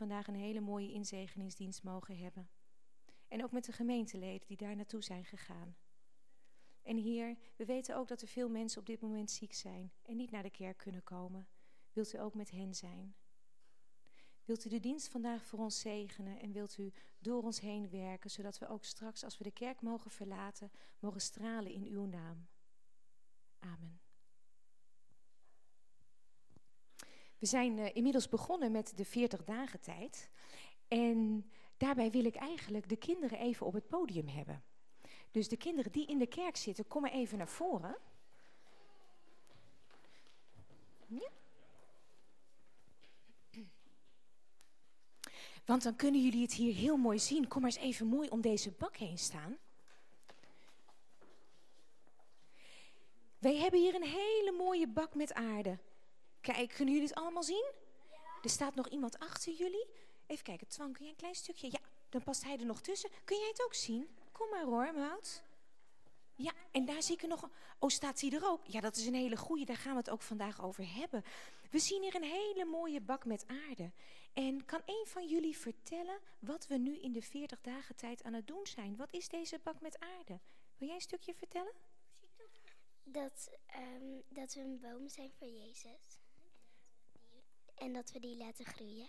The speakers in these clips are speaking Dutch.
vandaag een hele mooie inzegeningsdienst mogen hebben. En ook met de gemeenteleden die daar naartoe zijn gegaan. En Heer, we weten ook dat er veel mensen op dit moment ziek zijn en niet naar de kerk kunnen komen. Wilt u ook met hen zijn? Wilt u de dienst vandaag voor ons zegenen en wilt u door ons heen werken, zodat we ook straks, als we de kerk mogen verlaten, mogen stralen in uw naam. Amen. We zijn uh, inmiddels begonnen met de 40 dagen tijd. En daarbij wil ik eigenlijk de kinderen even op het podium hebben. Dus de kinderen die in de kerk zitten, kom maar even naar voren. Want dan kunnen jullie het hier heel mooi zien. Kom maar eens even mooi om deze bak heen staan. Wij hebben hier een hele mooie bak met aarde. Kijk, kunnen jullie het allemaal zien? Er staat nog iemand achter jullie. Even kijken, Twan, kun jij een klein stukje? Ja, dan past hij er nog tussen. Kun jij het ook zien? Kom maar hoor, Mout. Ja, en daar zie ik er nog. Oh, staat hij er ook? Ja, dat is een hele goeie. Daar gaan we het ook vandaag over hebben. We zien hier een hele mooie bak met aarde. En kan een van jullie vertellen wat we nu in de 40 dagen tijd aan het doen zijn? Wat is deze bak met aarde? Wil jij een stukje vertellen? Dat, um, dat we een boom zijn voor Jezus. En dat we die laten groeien.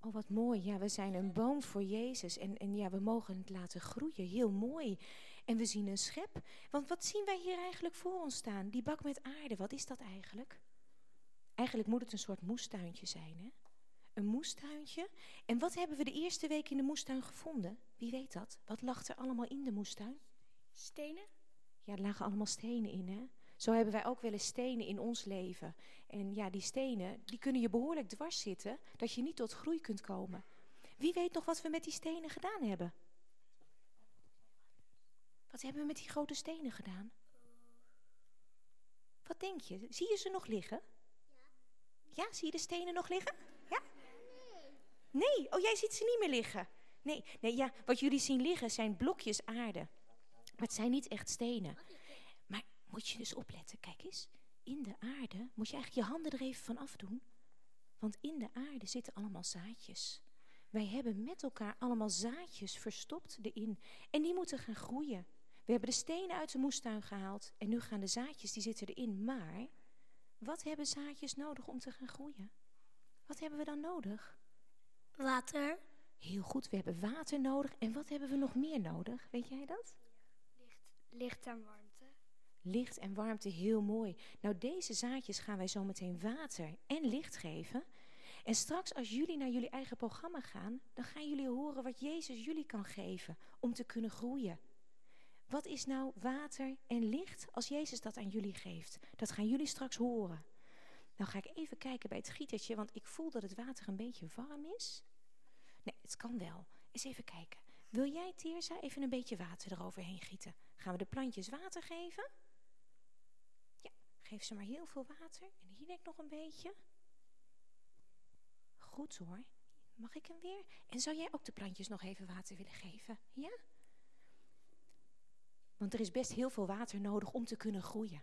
Oh, wat mooi. Ja, we zijn een boom voor Jezus. En, en ja, we mogen het laten groeien. Heel mooi. En we zien een schep. Want wat zien wij hier eigenlijk voor ons staan? Die bak met aarde, wat is dat eigenlijk? Eigenlijk moet het een soort moestuintje zijn, hè? Een moestuintje. En wat hebben we de eerste week in de moestuin gevonden? Wie weet dat? Wat lag er allemaal in de moestuin? Stenen. Ja, er lagen allemaal stenen in, hè? Zo hebben wij ook wel eens stenen in ons leven. En ja, die stenen, die kunnen je behoorlijk dwars zitten, dat je niet tot groei kunt komen. Wie weet nog wat we met die stenen gedaan hebben? Wat hebben we met die grote stenen gedaan? Wat denk je? Zie je ze nog liggen? Ja. Ja, zie je de stenen nog liggen? Ja? Nee. Oh, jij ziet ze niet meer liggen. Nee, nee, ja, wat jullie zien liggen zijn blokjes aarde. Maar het zijn niet echt stenen moet je dus opletten. Kijk eens, in de aarde moet je eigenlijk je handen er even van afdoen. Want in de aarde zitten allemaal zaadjes. Wij hebben met elkaar allemaal zaadjes verstopt erin. En die moeten gaan groeien. We hebben de stenen uit de moestuin gehaald. En nu gaan de zaadjes, die zitten erin. Maar, wat hebben zaadjes nodig om te gaan groeien? Wat hebben we dan nodig? Water. Heel goed, we hebben water nodig. En wat hebben we nog meer nodig? Weet jij dat? Licht, licht en warmte licht en warmte heel mooi. Nou, deze zaadjes gaan wij zo meteen water en licht geven. En straks als jullie naar jullie eigen programma gaan, dan gaan jullie horen wat Jezus jullie kan geven om te kunnen groeien. Wat is nou water en licht als Jezus dat aan jullie geeft? Dat gaan jullie straks horen. Nou ga ik even kijken bij het gietertje, want ik voel dat het water een beetje warm is. Nee, het kan wel. Eens even kijken. Wil jij, Teersa, even een beetje water eroverheen gieten? Gaan we de plantjes water geven? Geef ze maar heel veel water. En hier denk ik nog een beetje. Goed hoor. Mag ik hem weer? En zou jij ook de plantjes nog even water willen geven? Ja? Want er is best heel veel water nodig om te kunnen groeien.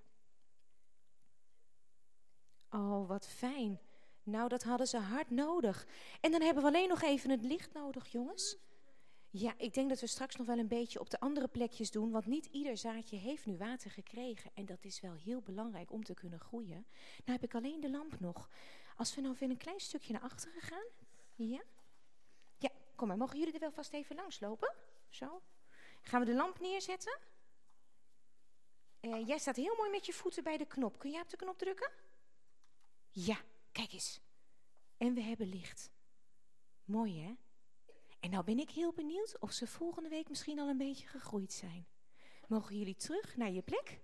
Oh, wat fijn. Nou, dat hadden ze hard nodig. En dan hebben we alleen nog even het licht nodig, jongens. Ja, ik denk dat we straks nog wel een beetje op de andere plekjes doen. Want niet ieder zaadje heeft nu water gekregen. En dat is wel heel belangrijk om te kunnen groeien. Nou heb ik alleen de lamp nog. Als we nou weer een klein stukje naar achteren gaan. Ja? Ja, kom maar. Mogen jullie er wel vast even langs lopen? Zo. Gaan we de lamp neerzetten? Uh, jij staat heel mooi met je voeten bij de knop. Kun jij op de knop drukken? Ja, kijk eens. En we hebben licht. Mooi hè? En nou ben ik heel benieuwd of ze volgende week misschien al een beetje gegroeid zijn. Mogen jullie terug naar je plek?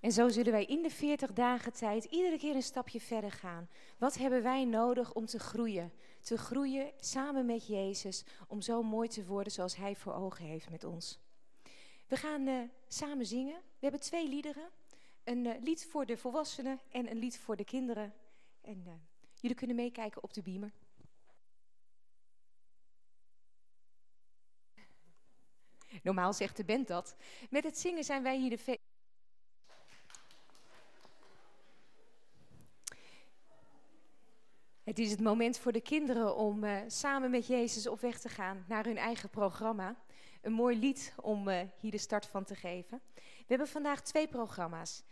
En zo zullen wij in de 40 dagen tijd iedere keer een stapje verder gaan. Wat hebben wij nodig om te groeien? Te groeien samen met Jezus, om zo mooi te worden zoals Hij voor ogen heeft met ons. We gaan uh, samen zingen. We hebben twee liederen. Een uh, lied voor de volwassenen en een lied voor de kinderen. En uh, jullie kunnen meekijken op de beamer. Normaal zegt de band dat. Met het zingen zijn wij hier de Het is het moment voor de kinderen om uh, samen met Jezus op weg te gaan naar hun eigen programma. Een mooi lied om uh, hier de start van te geven. We hebben vandaag twee programma's.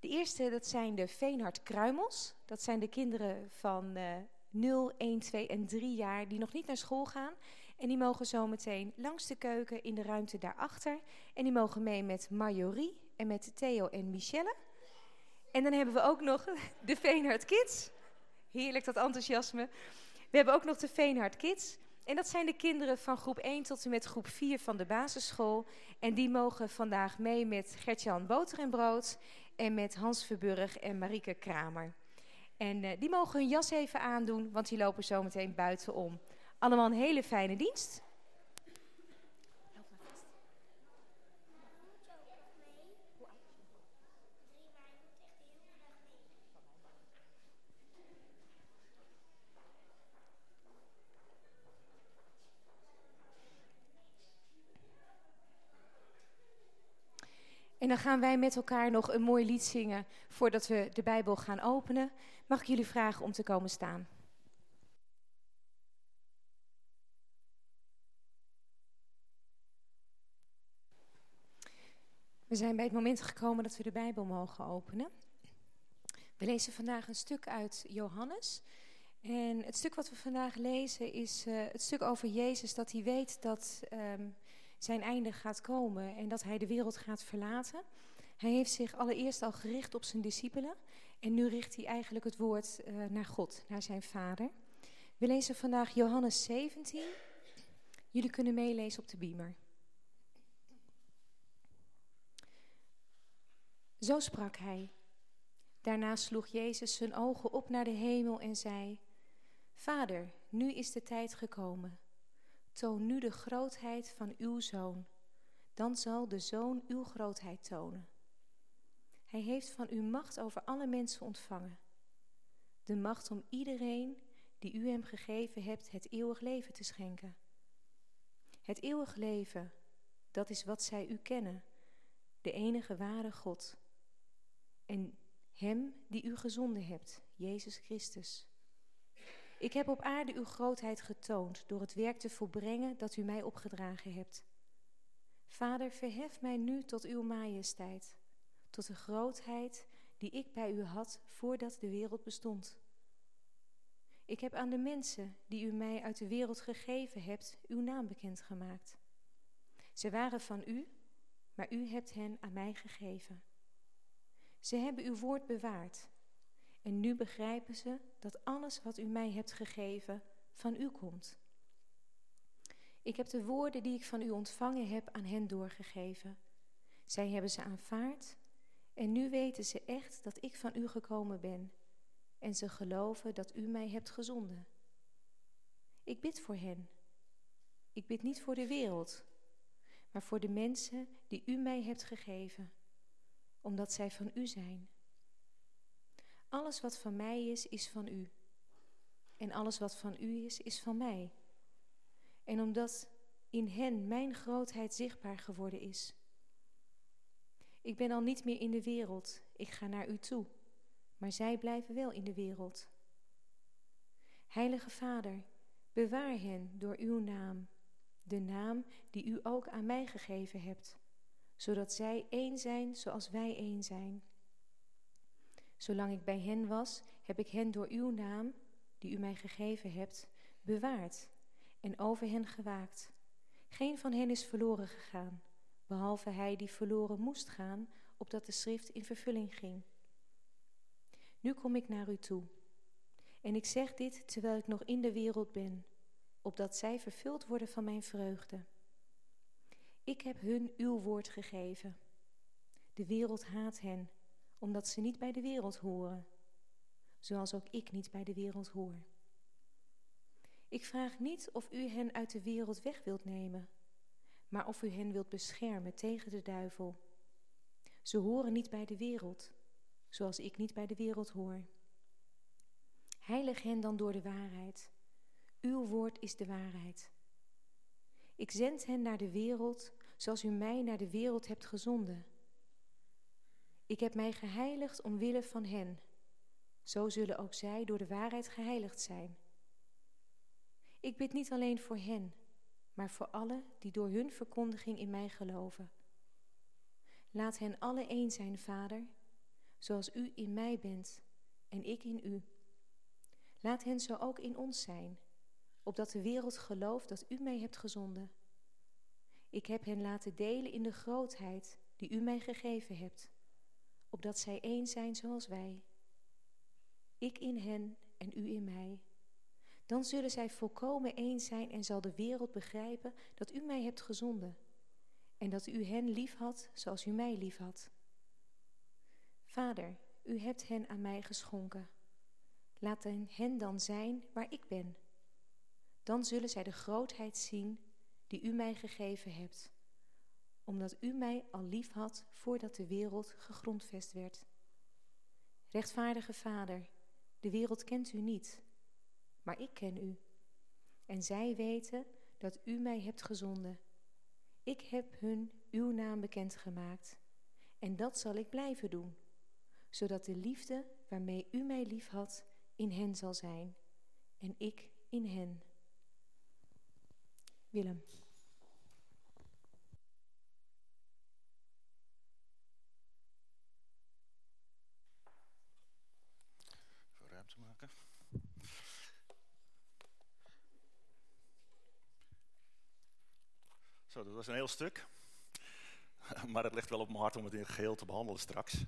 De eerste, dat zijn de Veenhard Kruimels. Dat zijn de kinderen van uh, 0, 1, 2 en 3 jaar die nog niet naar school gaan. En die mogen zometeen langs de keuken in de ruimte daarachter. En die mogen mee met Marjorie en met Theo en Michelle. En dan hebben we ook nog de Veenhard Kids. Heerlijk dat enthousiasme. We hebben ook nog de Veenhard Kids. En dat zijn de kinderen van groep 1 tot en met groep 4 van de basisschool. En die mogen vandaag mee met Gertjan Boter en Brood en met Hans Verburg en Marieke Kramer. En uh, die mogen hun jas even aandoen, want die lopen zometeen buitenom. Allemaal een hele fijne dienst. En dan gaan wij met elkaar nog een mooi lied zingen voordat we de Bijbel gaan openen. Mag ik jullie vragen om te komen staan? We zijn bij het moment gekomen dat we de Bijbel mogen openen. We lezen vandaag een stuk uit Johannes. En het stuk wat we vandaag lezen is uh, het stuk over Jezus, dat hij weet dat um, zijn einde gaat komen en dat hij de wereld gaat verlaten. Hij heeft zich allereerst al gericht op zijn discipelen en nu richt hij eigenlijk het woord uh, naar God, naar zijn vader. We lezen vandaag Johannes 17. Jullie kunnen meelezen op de beamer. Zo sprak hij. Daarna sloeg Jezus zijn ogen op naar de hemel en zei: Vader, nu is de tijd gekomen. Toon nu de grootheid van uw zoon. Dan zal de zoon uw grootheid tonen. Hij heeft van u macht over alle mensen ontvangen. De macht om iedereen die u hem gegeven hebt het eeuwig leven te schenken. Het eeuwig leven, dat is wat zij u kennen, de enige ware God en Hem die u gezonden hebt, Jezus Christus. Ik heb op aarde uw grootheid getoond door het werk te volbrengen dat u mij opgedragen hebt. Vader, verhef mij nu tot uw majesteit, tot de grootheid die ik bij u had voordat de wereld bestond. Ik heb aan de mensen die u mij uit de wereld gegeven hebt, uw naam bekendgemaakt. Ze waren van u, maar u hebt hen aan mij gegeven. Ze hebben uw woord bewaard. En nu begrijpen ze dat alles wat u mij hebt gegeven van u komt. Ik heb de woorden die ik van u ontvangen heb aan hen doorgegeven. Zij hebben ze aanvaard en nu weten ze echt dat ik van u gekomen ben. En ze geloven dat u mij hebt gezonden. Ik bid voor hen. Ik bid niet voor de wereld, maar voor de mensen die u mij hebt gegeven omdat zij van u zijn. Alles wat van mij is, is van u. En alles wat van u is, is van mij. En omdat in hen mijn grootheid zichtbaar geworden is. Ik ben al niet meer in de wereld, ik ga naar u toe, maar zij blijven wel in de wereld. Heilige Vader, bewaar hen door uw naam, de naam die u ook aan mij gegeven hebt zodat zij één zijn zoals wij één zijn. Zolang ik bij hen was, heb ik hen door uw naam, die u mij gegeven hebt, bewaard en over hen gewaakt. Geen van hen is verloren gegaan, behalve hij die verloren moest gaan, opdat de schrift in vervulling ging. Nu kom ik naar u toe. En ik zeg dit terwijl ik nog in de wereld ben, opdat zij vervuld worden van mijn vreugde. Ik heb hun uw woord gegeven. De wereld haat hen, omdat ze niet bij de wereld horen, zoals ook ik niet bij de wereld hoor. Ik vraag niet of u hen uit de wereld weg wilt nemen, maar of u hen wilt beschermen tegen de duivel. Ze horen niet bij de wereld, zoals ik niet bij de wereld hoor. Heilig hen dan door de waarheid. Uw woord is de waarheid. Ik zend hen naar de wereld, zoals u mij naar de wereld hebt gezonden. Ik heb mij geheiligd omwille van hen. Zo zullen ook zij door de waarheid geheiligd zijn. Ik bid niet alleen voor hen, maar voor allen die door hun verkondiging in mij geloven. Laat hen alle één zijn, Vader, zoals u in mij bent en ik in u. Laat hen zo ook in ons zijn, opdat de wereld gelooft dat u mij hebt gezonden. Ik heb hen laten delen in de grootheid die u mij gegeven hebt, opdat zij één zijn zoals wij. Ik in hen en u in mij. Dan zullen zij volkomen één zijn en zal de wereld begrijpen dat u mij hebt gezonden en dat u hen lief had zoals u mij lief had. Vader, u hebt hen aan mij geschonken. Laat hen dan zijn waar ik ben. Dan zullen zij de grootheid zien die u mij gegeven hebt, omdat u mij al lief had voordat de wereld gegrondvest werd. Rechtvaardige Vader, de wereld kent u niet, maar ik ken u. En zij weten dat u mij hebt gezonden. Ik heb hun uw naam bekendgemaakt. En dat zal ik blijven doen, zodat de liefde waarmee u mij lief had in hen zal zijn en ik in hen. Willem. Even ruimte maken. Dat was een heel stuk. Maar het ligt wel op mijn hart om het in het geheel te behandelen straks.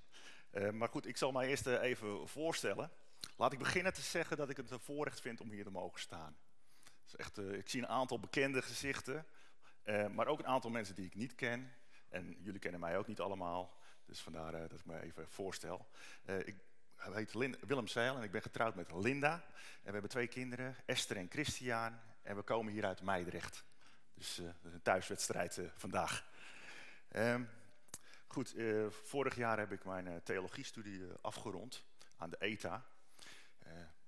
Uh, maar goed, ik zal mij eerst uh, even voorstellen. Laat ik beginnen te zeggen dat ik het een voorrecht vind om hier te mogen staan. Echt, uh, ik zie een aantal bekende gezichten, maar ook een aantal mensen die ik niet ken. En jullie kennen mij ook niet allemaal, dus vandaar dat ik me even voorstel. ik heet Willem Zeil en ik ben getrouwd met Linda. En we hebben twee kinderen, Esther en Christian. En we komen hier uit Meidrecht. Dus uh, een thuiswedstrijd uh, vandaag. Um, goed, uh, vorig jaar heb ik mijn theologiestudie afgerond aan de ETA.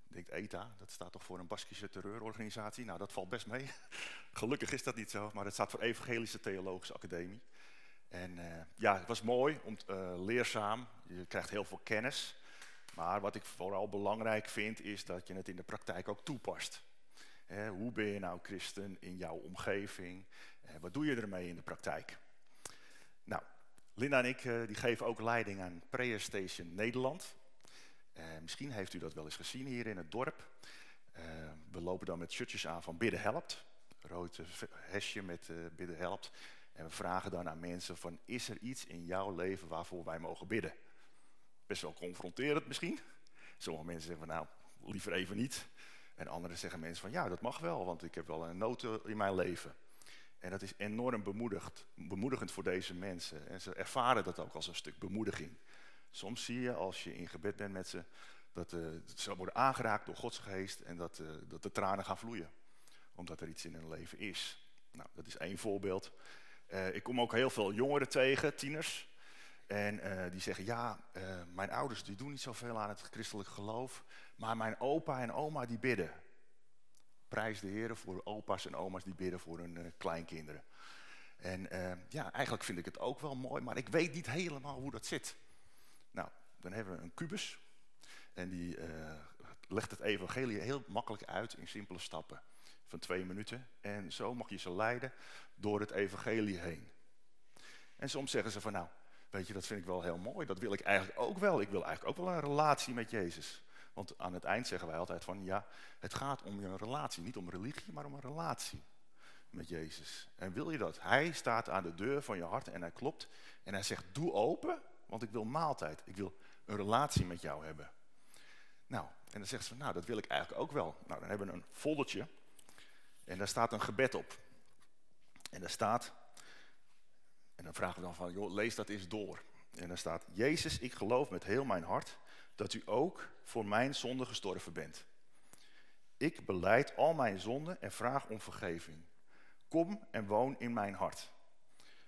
ik denk ETA, dat staat toch voor een Baskische terreurorganisatie? Nou, dat valt best mee. Gelukkig is dat niet zo, maar het staat voor Evangelische Theologische Academie. En ja, het was mooi, om, leerzaam. Je krijgt heel veel kennis. Maar wat ik vooral belangrijk vind, is dat je het in de praktijk ook toepast. Hoe ben je nou christen in jouw omgeving? Eh, wat doe je ermee in de praktijk? Nou, Linda en ik uh, die geven ook leiding aan Prayer Station Nederland. Uh, misschien heeft u dat wel eens gezien hier in het dorp. We lopen dan met shirtjes aan van Bidden Helpt. Rood hesje met Bidden Helpt. En we vragen dan aan mensen van, is er iets in jouw leven waarvoor wij mogen bidden? Best wel confronterend misschien. Sommige mensen zeggen van, nou, liever even niet. En anderen zeggen mensen van ja, dat mag wel, want ik heb wel een nood in mijn leven. En dat is enorm bemoedigd, bemoedigend voor deze mensen. En ze ervaren dat ook als een stuk bemoediging. Soms zie je als je in gebed bent met ze, dat uh, ze worden aangeraakt door Gods geest en dat, uh, dat de tranen gaan vloeien. Omdat er iets in hun leven is. Nou, dat is één voorbeeld. Uh, ik kom ook heel veel jongeren tegen, tieners. En uh, die zeggen, ja, uh, mijn ouders die doen niet zoveel aan het christelijk geloof. Maar mijn opa en oma die bidden. Prijs de Heer voor opa's en oma's die bidden voor hun uh, kleinkinderen. En ja, eigenlijk vind ik het ook wel mooi, maar ik weet niet helemaal hoe dat zit. Nou, dan hebben we een kubus. En die legt het evangelie heel makkelijk uit in simpele stappen. Van twee minuten. En zo mag je ze leiden door het evangelie heen. En soms zeggen ze van nou, Weet je, dat vind ik wel heel mooi. Dat wil ik eigenlijk ook wel. Ik wil eigenlijk ook wel een relatie met Jezus. Want aan het eind zeggen wij altijd van, ja, het gaat om een relatie. Niet om religie, maar om een relatie met Jezus. En wil je dat? Hij staat aan de deur van je hart en hij klopt. En hij zegt, doe open, want ik wil maaltijd. Ik wil een relatie met jou hebben. Nou, en dan zegt ze, nou, dat wil ik eigenlijk ook wel. Nou, dan hebben we een foldertje. En daar staat een gebed op. En daar staat, en dan vragen we dan van, joh, lees dat eens door. En dan staat, Jezus, ik geloof met heel mijn hart dat u ook voor mijn zonde gestorven bent. Ik beleid al mijn zonden en vraag om vergeving. Kom en woon in mijn hart.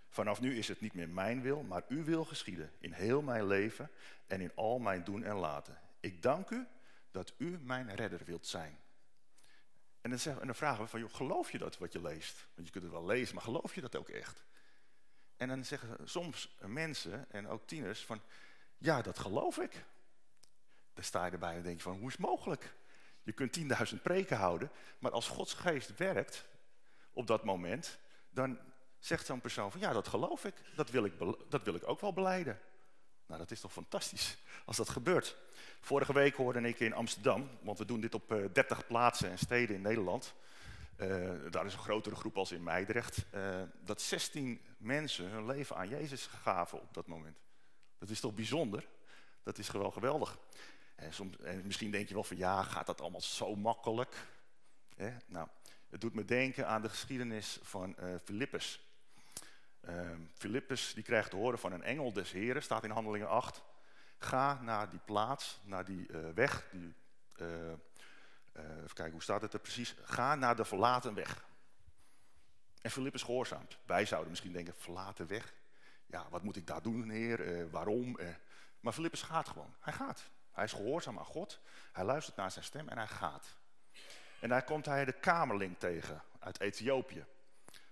Vanaf nu is het niet meer mijn wil, maar uw wil geschieden in heel mijn leven en in al mijn doen en laten. Ik dank u dat u mijn redder wilt zijn. En dan, en dan vragen we van, joh, geloof je dat wat je leest? Want je kunt het wel lezen, maar geloof je dat ook echt? En dan zeggen soms mensen en ook tieners van, ja, dat geloof ik. Dan sta je erbij en denk je van, hoe is het mogelijk? Je kunt 10.000 preken houden, maar als Gods geest werkt op dat moment, dan zegt zo'n persoon van, ja, dat geloof ik. Dat wil ik, dat wil ik ook wel beleiden. Nou, dat is toch fantastisch als dat gebeurt. Vorige week hoorde ik in Amsterdam, want we doen dit op 30 eh, plaatsen en steden in Nederland. Uh, daar is een grotere groep als in Meidrecht. Uh, dat 16 mensen hun leven aan Jezus gaven op dat moment. Dat is toch bijzonder? Dat is wel geweldig. En, soms, en misschien denk je wel van ja, gaat dat allemaal zo makkelijk? Nou, het doet me denken aan de geschiedenis van uh, Philippus. Philippus die krijgt te horen van een engel des heren, staat in handelingen 8. Ga naar die plaats, naar die weg, die even kijken, hoe staat het er precies? Ga naar de verlaten weg. En Filippus gehoorzaamt. Wij zouden misschien denken, verlaten weg? Ja, wat moet ik daar doen, heer? Uh, waarom? Uh, maar Filippus gaat gewoon. Hij gaat. Hij is gehoorzaam aan God. Hij luistert naar zijn stem en hij gaat. En daar komt hij de kamerling tegen uit Ethiopië.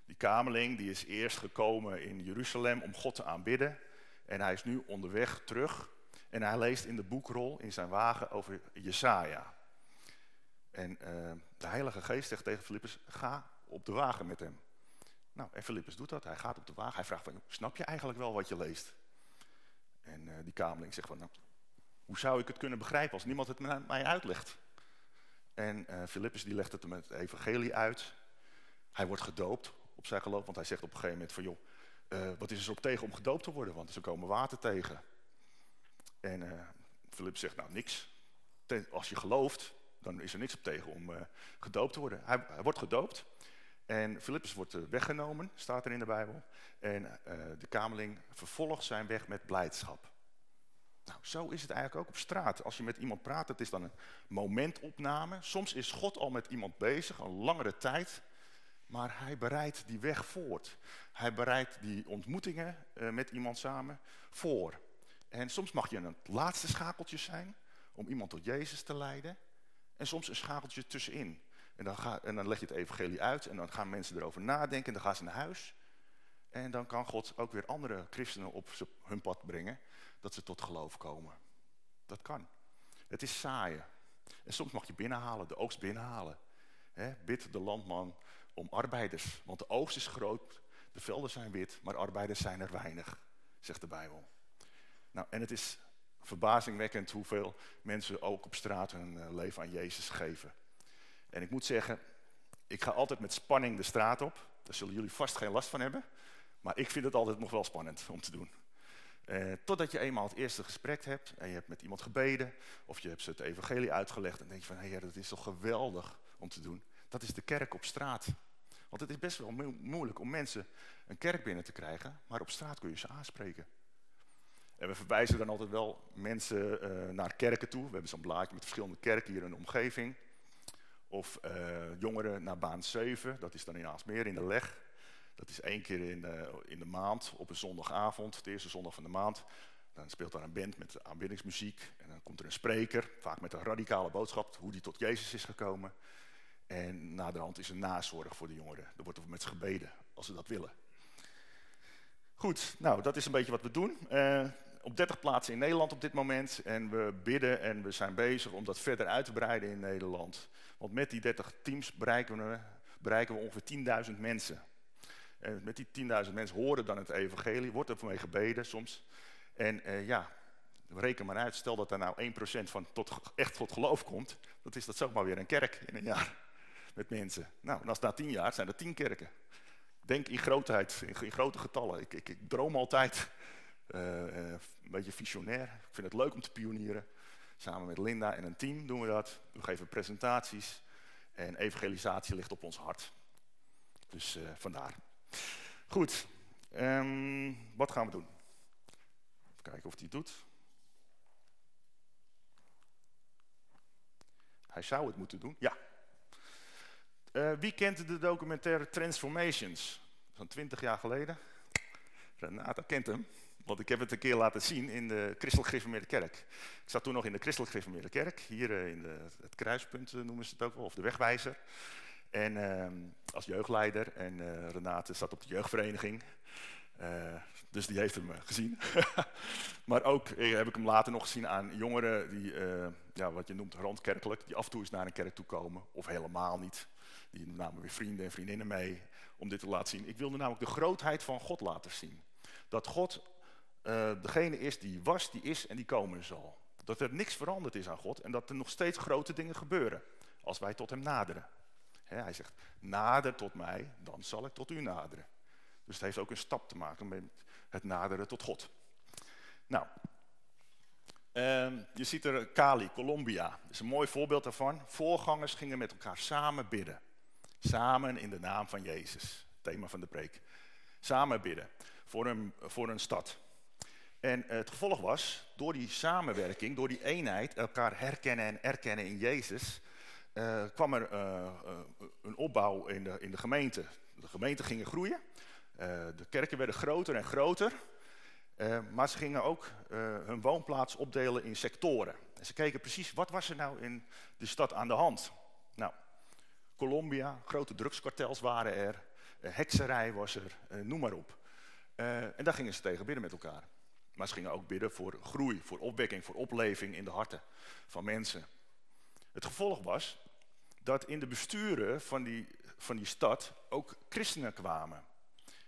Die kamerling die is eerst gekomen in Jeruzalem om God te aanbidden. En hij is nu onderweg terug. En hij leest in de boekrol in zijn wagen over Jesaja. En uh, de Heilige Geest zegt tegen Filippus, ga op de wagen met hem. Nou, en Filippus doet dat. Hij gaat op de wagen. Hij vraagt van, snap je eigenlijk wel wat je leest? En uh, die kamerling zegt van, nou, hoe zou ik het kunnen begrijpen als niemand het mij uitlegt? En uh, Filippus die legt het met het evangelie uit. Hij wordt gedoopt op zijn geloof, want hij zegt op een gegeven moment van, joh, wat is er op tegen om gedoopt te worden? Want ze komen water tegen. En Filippus zegt, nou niks. Als je gelooft, dan is er niks op tegen om uh, gedoopt te worden. Hij, hij, wordt gedoopt en Filippus wordt uh, weggenomen, staat er in de Bijbel. En uh, de kameling vervolgt zijn weg met blijdschap. Nou, zo is het eigenlijk ook op straat. Als je met iemand praat, het is dan een momentopname. Soms is God al met iemand bezig, een langere tijd. Maar hij bereidt die weg voort. Hij bereidt die ontmoetingen met iemand samen voor. En soms mag je een laatste schakeltje zijn om iemand tot Jezus te leiden. En soms een schakeltje tussenin. En dan, en dan leg je het evangelie uit en dan gaan mensen erover nadenken en dan gaan ze naar huis. En dan kan God ook weer andere christenen op hun pad brengen, dat ze tot geloof komen. Dat kan. Het is saaien. En soms mag je binnenhalen, de oogst binnenhalen. He, bid de landman om arbeiders, want de oogst is groot, de velden zijn wit, maar arbeiders zijn er weinig, zegt de Bijbel. Nou, en het is verbazingwekkend hoeveel mensen ook op straat hun eh, leven aan Jezus geven. En ik moet zeggen, ik ga altijd met spanning de straat op. Daar zullen jullie vast geen last van hebben. Maar ik vind het altijd nog wel spannend om te doen. Eh, totdat je eenmaal het eerste gesprek hebt en je hebt met iemand gebeden. Of je hebt ze het evangelie uitgelegd en denk je van, hé, dat is toch geweldig om te doen. Dat is de kerk op straat. Want het is best wel moeilijk om mensen een kerk binnen te krijgen. Maar op straat kun je ze aanspreken. En we verwijzen dan altijd wel mensen uh, naar kerken toe. We hebben zo'n blaadje met verschillende kerken hier in de omgeving. Of uh, jongeren naar baan 7, dat is dan in Aalsmeer in de leg. Dat is één keer in, uh, in de maand, op een zondagavond, de eerste zondag van de maand. Dan speelt daar een band met aanbiddingsmuziek. En dan komt er een spreker, vaak met een radicale boodschap, hoe die tot Jezus is gekomen. En na de hand is een nazorg voor de jongeren. Er wordt er met ze gebeden, als ze dat willen. Goed, nou dat is een beetje wat we doen. Op 30 plaatsen in Nederland op dit moment. En we bidden en we zijn bezig om dat verder uit te breiden in Nederland. Want met die 30 teams bereiken we, bereiken we ongeveer 10.000 mensen. En met die 10.000 mensen horen dan het evangelie, wordt er voor mij gebeden soms. En uh, ja, reken maar uit, stel dat er nou 1% van tot, echt tot geloof komt, dat is dat zomaar weer een kerk in een jaar met mensen. Nou, en als na 10 jaar zijn er 10 kerken. Denk in grootheid, in, in grote getallen. Ik, ik, ik droom altijd een beetje visionair. Ik vind het leuk om te pionieren. Samen met Linda en een team doen we dat. We geven presentaties. En evangelisatie ligt op ons hart. Dus uh, vandaar. Goed. Um, wat gaan we doen? Even kijken of hij het doet. Hij zou het moeten doen. Ja. Wie kent de documentaire Transformations? Van 20 jaar geleden. Renata kent hem. Want ik heb het een keer laten zien in de Christelijk Gereformeerde Kerk. Ik zat toen nog in de Christelijk Gereformeerde Kerk. Hier eh, in de, het kruispunt eh, noemen ze het ook wel, of de wegwijzer. En uh, als jeugdleider. En uh, Renate zat op de jeugdvereniging. dus die heeft hem gezien. maar ook heb ik hem later nog gezien aan jongeren die, ja, wat je noemt randkerkelijk, die af en toe eens naar een kerk toe komen, of helemaal niet. Die namen weer vrienden en vriendinnen mee om dit te laten zien. Ik wilde namelijk de grootheid van God laten zien. Dat God degene is die was, die is en die komen zal. Dat er niks veranderd is aan God en dat er nog steeds grote dingen gebeuren als wij tot hem naderen. hij zegt, nader tot mij, dan zal ik tot u naderen. Dus het heeft ook een stap te maken met het naderen tot God. Nou, ehm, je ziet er Cali, Colombia. Dat is een mooi voorbeeld daarvan. Voorgangers gingen met elkaar samen bidden. Samen in de naam van Jezus. Thema van de preek. Samen bidden voor een, voor een stad. En het gevolg was, door die samenwerking, door die eenheid, elkaar herkennen en erkennen in Jezus, uh, kwam er uh, een opbouw in de, in de gemeente. De gemeenten gingen groeien, de kerken werden groter en groter, maar ze gingen ook hun woonplaats opdelen in sectoren. En ze keken precies, wat was er nou in de stad aan de hand? Nou, Colombia, grote drugskartels waren er, hekserij was er, noem maar op. en daar gingen ze tegen binnen met elkaar. Maar ze gingen ook bidden voor groei, voor opwekking, voor opleving in de harten van mensen. Het gevolg was dat in de besturen van die, van die stad ook christenen kwamen.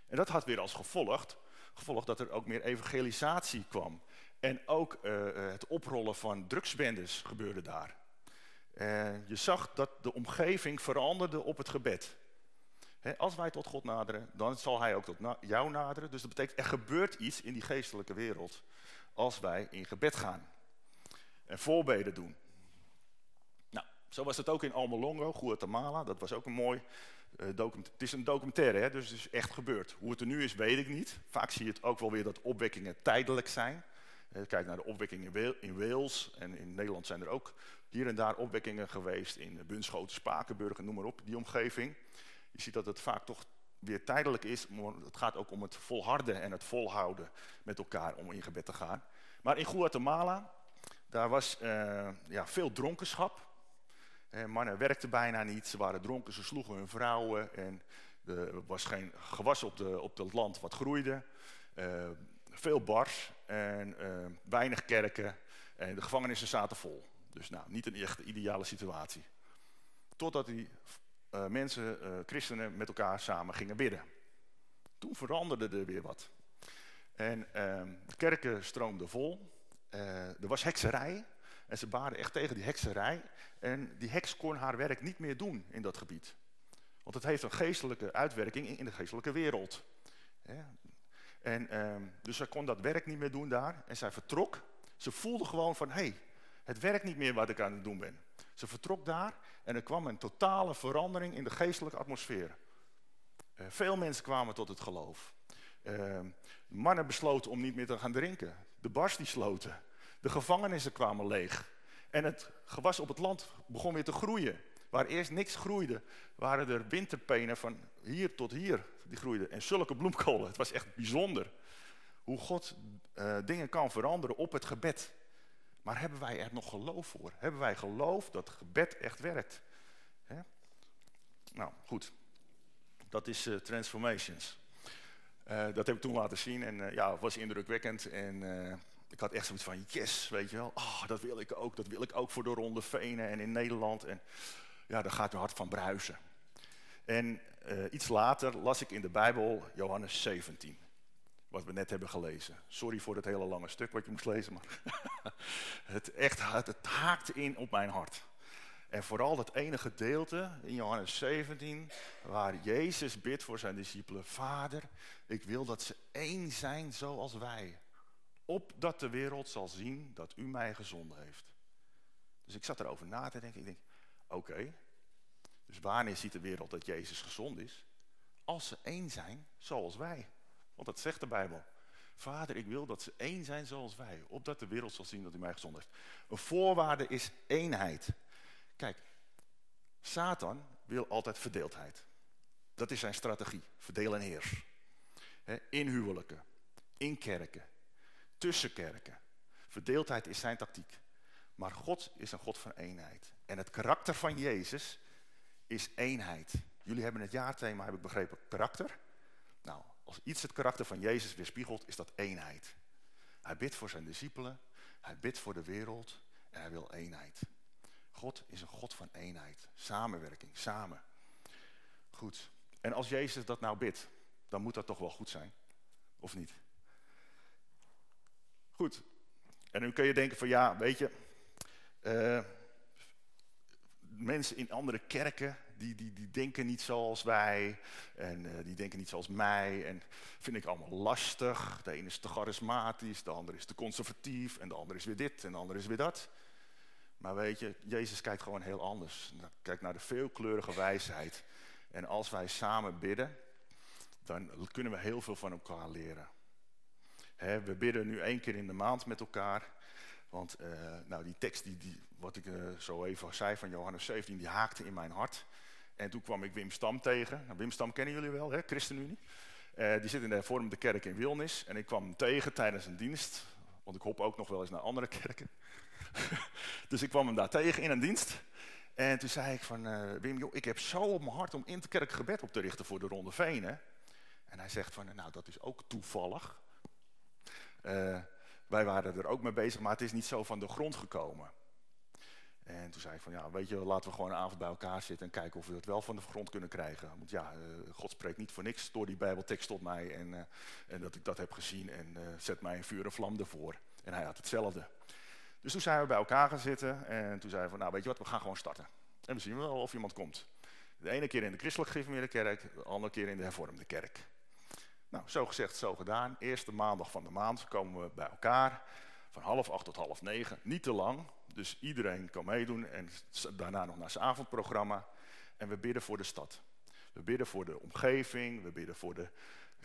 En dat had weer als gevolg, gevolg dat er ook meer evangelisatie kwam. En ook uh, het oprollen van drugsbendes gebeurde daar. Je zag dat de omgeving veranderde op het gebed als wij tot God naderen, dan zal hij ook tot jou naderen. Dus dat betekent, er gebeurt iets in die geestelijke wereld als wij in gebed gaan. En voorbeden doen. Nou, zo was het ook in Almolongo, Guatemala. Dat was ook een mooi uh, document. Het is een documentaire, hè, dus het is echt gebeurd. Hoe het er nu is, weet ik niet. Vaak zie je het ook wel weer dat opwekkingen tijdelijk zijn. Uh, kijk naar de opwekkingen in Wales en in Nederland zijn er ook hier en daar opwekkingen geweest. In Bunschoten, Spakenburg en noem maar op, die omgeving. Je ziet dat het vaak toch weer tijdelijk is. Het gaat ook om het volharden en het volhouden met elkaar om in gebed te gaan. Maar in Guatemala, daar was uh, ja, veel dronkenschap. Eh, mannen werkten bijna niet, ze waren dronken, ze sloegen hun vrouwen. En er was geen gewas op, de, op het land wat groeide. Uh, veel bars en weinig kerken. En de gevangenissen zaten vol. Dus nou, niet een echt ideale situatie. Totdat die uh, mensen, uh, christenen, met elkaar samen gingen bidden. Toen veranderde er weer wat. En uh, de kerken stroomden vol. Eh, er was hekserij. En ze baden echt tegen die hekserij. En die heks kon haar werk niet meer doen in dat gebied. Want het heeft een geestelijke uitwerking in, in de geestelijke wereld. En, ehm, dus zij kon dat werk niet meer doen daar. En zij vertrok. Ze voelde gewoon van, hé, hey, het werkt niet meer wat ik aan het doen ben. Ze vertrok daar en er kwam een totale verandering in de geestelijke atmosfeer. Uh, veel mensen kwamen tot het geloof. Uh, mannen besloten om niet meer te gaan drinken. De bars die sloten. De gevangenissen kwamen leeg. En het gewas op het land begon weer te groeien. Waar eerst niks groeide, waren er winterpenen van hier tot hier die groeiden. En zulke bloemkolen. Het was echt bijzonder. Hoe God uh, dingen kan veranderen op het gebed. Maar hebben wij er nog geloof voor? Hebben wij geloof dat gebed echt werkt? Nou, goed. Dat is uh, Transformations. Uh, dat heb ik toen laten zien en uh, ja, het was indrukwekkend. En ik had echt zoiets van, yes, weet je wel. Oh, dat wil ik ook. Dat wil ik ook voor de Ronde Venen en in Nederland. En ja, daar gaat je hart van bruisen. En iets later las ik in de Bijbel Johannes 17 wat we net hebben gelezen. Sorry voor het hele lange stuk wat je moest lezen, maar het, echt, het, haakt in op mijn hart. En vooral dat ene gedeelte in Johannes 17, waar Jezus bidt voor zijn discipelen. Vader, ik wil dat ze één zijn zoals wij. Opdat de wereld zal zien dat u mij gezonden heeft. Dus ik zat erover na te denken. Ik denk, oké, dus wanneer ziet de wereld dat Jezus gezond is? Als ze één zijn zoals wij. Want dat zegt de Bijbel. Vader, ik wil dat ze één zijn zoals wij. Opdat de wereld zal zien dat u mij gezond heeft. Een voorwaarde is eenheid. Kijk, Satan wil altijd verdeeldheid. Dat is zijn strategie. Verdeel en heers. in huwelijken. In kerken. Tussen kerken. Verdeeldheid is zijn tactiek. Maar God is een God van eenheid. En het karakter van Jezus is eenheid. Jullie hebben het jaarthema, heb ik begrepen, karakter. Als iets het karakter van Jezus weerspiegelt, is dat eenheid. Hij bidt voor zijn discipelen, hij bidt voor de wereld en hij wil eenheid. God is een God van eenheid, samenwerking, samen. Goed. En als Jezus dat nou bidt, dan moet dat toch wel goed zijn, of niet? Goed. En nu kun je denken van ja, weet je, uh, mensen in andere kerken, die, die, die denken niet zoals wij. En uh, die denken niet zoals mij. En vind ik allemaal lastig. De ene is te charismatisch, de ander is te conservatief. En de ander is weer dit en de ander is weer dat. Maar weet je, Jezus kijkt gewoon heel anders. Kijk naar de veelkleurige wijsheid. En als wij samen bidden, dan kunnen we heel veel van elkaar leren. He, we bidden nu één keer in de maand met elkaar. Want uh, nou, die tekst, die, die, wat ik uh, zo even zei van Johannes 17, die haakte in mijn hart. En toen kwam ik Wim Stam tegen. Nou, Wim Stam kennen jullie wel, hè? ChristenUnie. Uh, die zit in de hervormde kerk in Wilnis. En ik kwam hem tegen tijdens een dienst. Want ik hop ook nog wel eens naar andere kerken. dus ik kwam hem daar tegen in een dienst. En toen zei ik van, Wim, joh, ik heb zo op mijn hart om in de kerk gebed op te richten voor de Ronde Venen. En hij zegt van, nou dat is ook toevallig. Uh, wij waren er ook mee bezig, maar het is niet zo van de grond gekomen. En toen zei ik van, ja, weet je, laten we gewoon een avond bij elkaar zitten en kijken of we dat wel van de grond kunnen krijgen. Want ja, uh, God spreekt niet voor niks door die bijbeltekst tot mij en, uh, en dat ik dat heb gezien en uh, zet mij een vuur en vlam ervoor. En hij had hetzelfde. Dus toen zijn we bij elkaar gaan zitten en toen zei hij van, nou weet je wat, we gaan gewoon starten. En we zien wel of iemand komt. De ene keer in de christelijk gereformeerde kerk, de andere keer in de hervormde kerk. Nou, zo gezegd, zo gedaan. Eerste maandag van de maand komen we bij elkaar. Van half acht tot half negen. Niet te lang. Dus iedereen kan meedoen. En daarna nog naar zijn avondprogramma. En we bidden voor de stad. We bidden voor de omgeving. We bidden voor de,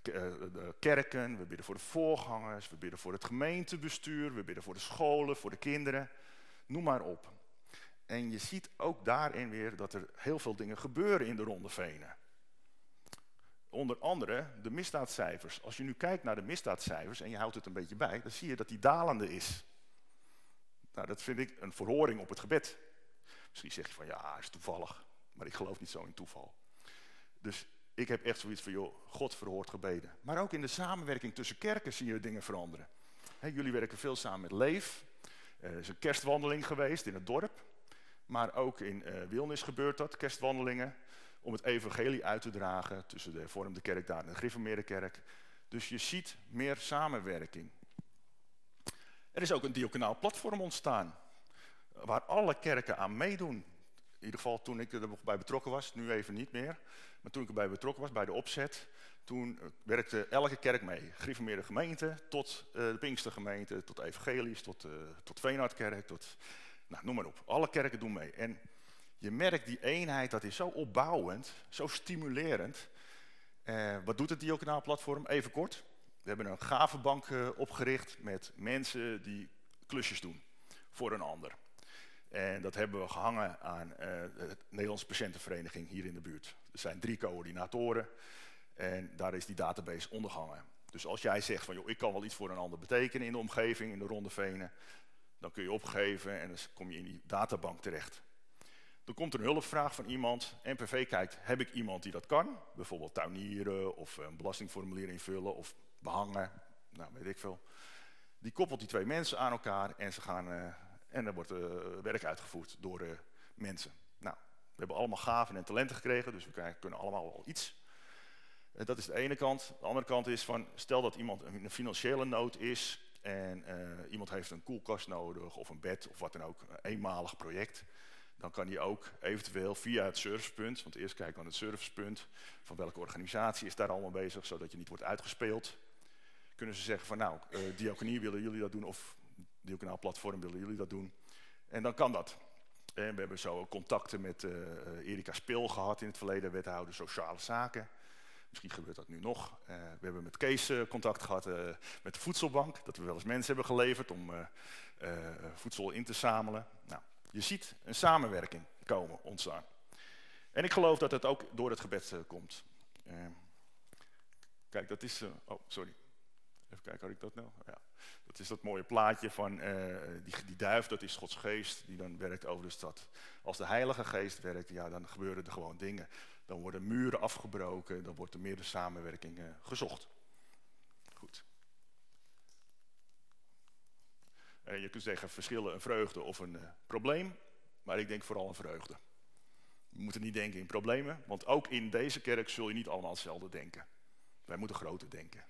de kerken. We bidden voor de voorgangers. We bidden voor het gemeentebestuur. We bidden voor de scholen, voor de kinderen. Noem maar op. En je ziet ook daarin weer dat er heel veel dingen gebeuren in de Ronde Venen. Onder andere de misdaadcijfers. Als je nu kijkt naar de misdaadcijfers en je houdt het een beetje bij, dan zie je dat die dalende is. Nou, dat vind ik een verhoring op het gebed. Misschien zeg je van ja, is toevallig. Maar ik geloof niet zo in toeval. Dus ik heb echt zoiets van, joh, God verhoort gebeden. Maar ook in de samenwerking tussen kerken zie je dingen veranderen. Jullie werken veel samen met Leef. Er is een kerstwandeling geweest in het dorp. Maar ook in uh, Wilnis gebeurt dat, kerstwandelingen om het evangelie uit te dragen tussen de hervormde kerk daar en de gereformeerde kerk. Dus je ziet meer samenwerking. Er is ook een diaconaal platform ontstaan, waar alle kerken aan meedoen. In ieder geval toen ik erbij betrokken was, nu even niet meer. Maar toen ik erbij betrokken was, bij de opzet, toen werkte elke kerk mee. Gereformeerde gemeente, tot uh, de Pinkstergemeente, tot evangelisch, tot, uh, tot Veenhardkerk, tot, nou, noem maar op. Alle kerken doen mee. En je merkt die eenheid, dat is zo opbouwend, zo stimulerend. Eh, wat doet het diaconaal platform? Even kort. We hebben een gavenbank uh, opgericht met mensen die klusjes doen voor een ander. En dat hebben we gehangen aan uh, de Nederlandse Patiëntenvereniging hier in de buurt. Er zijn drie coördinatoren en daar is die database ondergehangen. Dus als jij zegt van, joh, ik kan wel iets voor een ander betekenen in de omgeving, in de Ronde Venen, dan kun je opgeven en dan kom je in die databank terecht. Dan komt er een hulpvraag van iemand. NPV kijkt, heb ik iemand die dat kan? Bijvoorbeeld tuinieren of een belastingformulier invullen of behangen. Nou, weet ik veel. Die koppelt die twee mensen aan elkaar en, ze gaan, uh, en er wordt uh, werk uitgevoerd door mensen. Nou, we hebben allemaal gaven en talenten gekregen, dus we kunnen allemaal wel iets. dat is de ene kant. De andere kant is van, stel dat iemand in een financiële nood is en iemand heeft een koelkast nodig of een bed of wat dan ook, een eenmalig project dan kan hij ook eventueel via het servicepunt, want eerst kijken we naar het servicepunt, van welke organisatie is daar allemaal bezig, zodat je niet wordt uitgespeeld. Kunnen ze zeggen van nou, uh, willen jullie dat doen, of diaconaal platform willen jullie dat doen. En dan kan dat. En we hebben zo contacten met uh, Erika Spil gehad in het verleden, wethouder sociale zaken. Misschien gebeurt dat nu nog. Uh, we hebben met Kees contact gehad met de voedselbank. Dat we wel eens mensen hebben geleverd om voedsel in te zamelen. Nou, je ziet een samenwerking komen, ontstaan. En ik geloof dat het ook door het gebed uh, komt. Uh, kijk, dat is... Uh, oh, sorry. Even kijken, had ik dat nou? Ja. Dat is dat mooie plaatje van die, die duif, dat is Gods geest, die dan werkt over de stad. Als de heilige geest werkt, ja, dan gebeuren er gewoon dingen. Dan worden muren afgebroken, dan wordt er meer de samenwerking gezocht. Je kunt zeggen verschillen een vreugde of een probleem, maar ik denk vooral een vreugde. We moeten niet denken in problemen, want ook in deze kerk zul je niet allemaal hetzelfde denken. Wij moeten groter denken.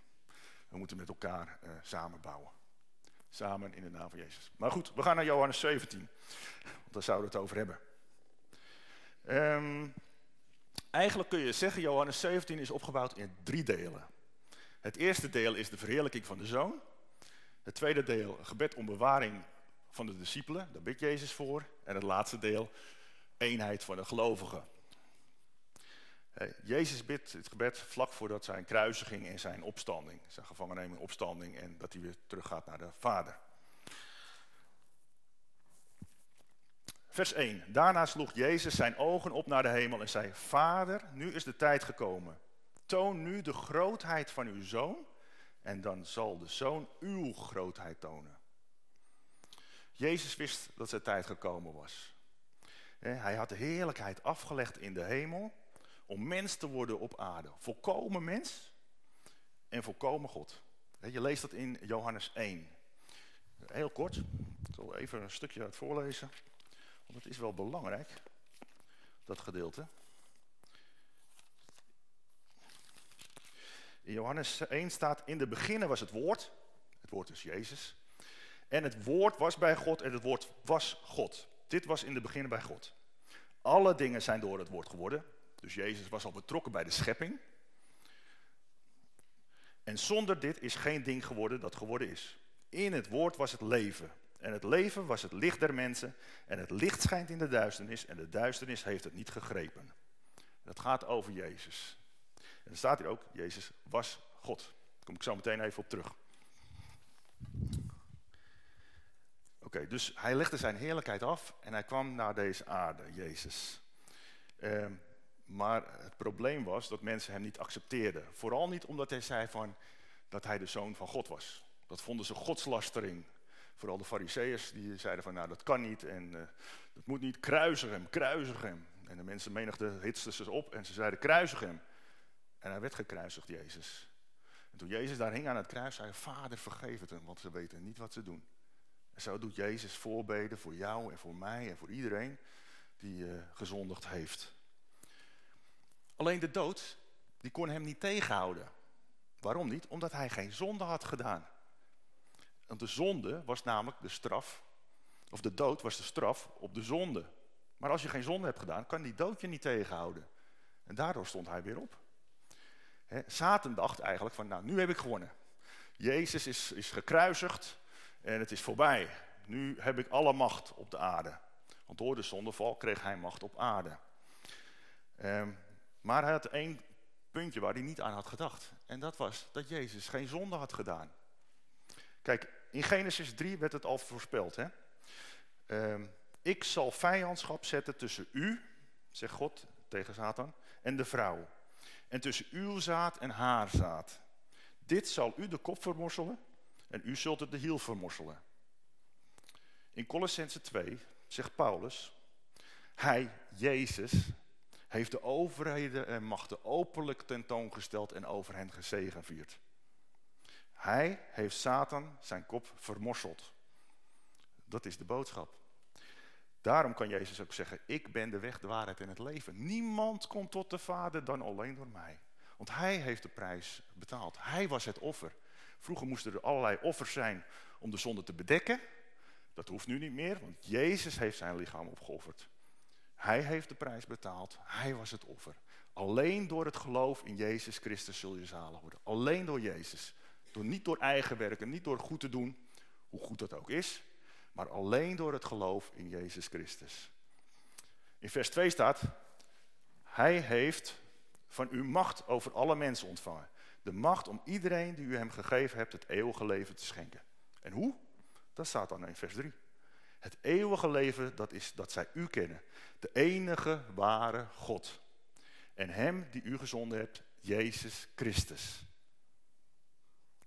We moeten met elkaar uh, samenbouwen. Samen in de naam van Jezus. Maar goed, we gaan naar Johannes 17. Want daar zouden we het over hebben. Um, eigenlijk kun je zeggen, Johannes 17 is opgebouwd in drie delen. Het eerste deel is de verheerlijking van de Zoon. Het tweede deel, gebed om bewaring van de discipelen. Daar bidt Jezus voor. En het laatste deel, eenheid van de gelovigen. Jezus bidt het gebed vlak voordat zijn kruisiging en zijn opstanding, zijn gevangenneming, opstanding en dat hij weer teruggaat naar de Vader. Vers 1. Daarna sloeg Jezus zijn ogen op naar de hemel en zei, Vader, nu is de tijd gekomen. Toon nu de grootheid van uw zoon en dan zal de zoon uw grootheid tonen. Jezus wist dat zijn tijd gekomen was. Hij had de heerlijkheid afgelegd in de hemel om mens te worden op aarde. Volkomen mens en volkomen God. Je leest dat in Johannes 1. Heel kort, ik zal even een stukje uit voorlezen, want het is wel belangrijk, dat gedeelte. In Johannes 1 staat, in de beginnen was het woord, het woord is Jezus, en het woord was bij God en het woord was God. Dit was in de beginnen bij God. Alle dingen zijn door het woord geworden. Dus Jezus was al betrokken bij de schepping. En zonder dit is geen ding geworden dat geworden is. In het woord was het leven. En het leven was het licht der mensen. En het licht schijnt in de duisternis. En de duisternis heeft het niet gegrepen. Dat gaat over Jezus. En er staat hier ook, Jezus was God. Daar kom ik zo meteen even op terug. Oké, dus hij legde zijn heerlijkheid af en hij kwam naar deze aarde, Jezus. Ehm, maar het probleem was dat mensen hem niet accepteerden. Vooral niet omdat hij zei van dat hij de zoon van God was. Dat vonden ze godslastering. Vooral de fariseeërs die zeiden van nou dat kan niet en uh, dat moet niet, kruisig hem, kruisig hem. En de mensen menigde hitsten ze op en ze zeiden kruisig hem. En hij werd gekruisigd, Jezus. En toen Jezus daar hing aan het kruis, zei vader vergeef het hem, want ze weten niet wat ze doen. En zo doet Jezus voorbeden voor jou en voor mij en voor iedereen die uh, gezondigd heeft. Alleen de dood, die kon hem niet tegenhouden. Waarom niet? Omdat hij geen zonde had gedaan. Want de zonde was namelijk de straf, of de dood was de straf op de zonde. Maar als je geen zonde hebt gedaan, kan die dood je niet tegenhouden. En daardoor stond hij weer op. He, Satan dacht eigenlijk van, nou, nu heb ik gewonnen. Jezus is, is gekruisigd en het is voorbij. Nu heb ik alle macht op de aarde. Want door de zondeval kreeg hij macht op aarde. Um, maar hij had één puntje waar hij niet aan had gedacht. En dat was dat Jezus geen zonde had gedaan. Kijk, in Genesis 3 werd het al voorspeld. Hè? Uh, ik zal vijandschap zetten tussen u, zegt God tegen Satan, en de vrouw. En tussen uw zaad en haar zaad. Dit zal u de kop vermorselen en u zult het de hiel vermorselen. In Colossense 2 zegt Paulus, hij, Jezus, heeft de overheden en machten openlijk tentoongesteld en over hen gezegevierd. Hij heeft Satan zijn kop vermorseld. Dat is de boodschap. Daarom kan Jezus ook zeggen, ik ben de weg, de waarheid en het leven. Niemand komt tot de Vader dan alleen door mij. Want hij heeft de prijs betaald. Hij was het offer. Vroeger moesten er allerlei offers zijn om de zonde te bedekken. Dat hoeft nu niet meer, want Jezus heeft zijn lichaam opgeofferd. Hij heeft de prijs betaald. Hij was het offer. Alleen door het geloof in Jezus Christus zul je zalig worden. Alleen door Jezus. Door, niet door eigen werken, niet door goed te doen, hoe goed dat ook is. Maar alleen door het geloof in Jezus Christus. In vers 2 staat, hij heeft van u macht over alle mensen ontvangen. De macht om iedereen die u hem gegeven hebt het eeuwige leven te schenken. En hoe? Dat staat dan in vers 3. Het eeuwige leven, dat is dat zij u kennen. De enige ware God. En hem die u gezonden hebt, Jezus Christus.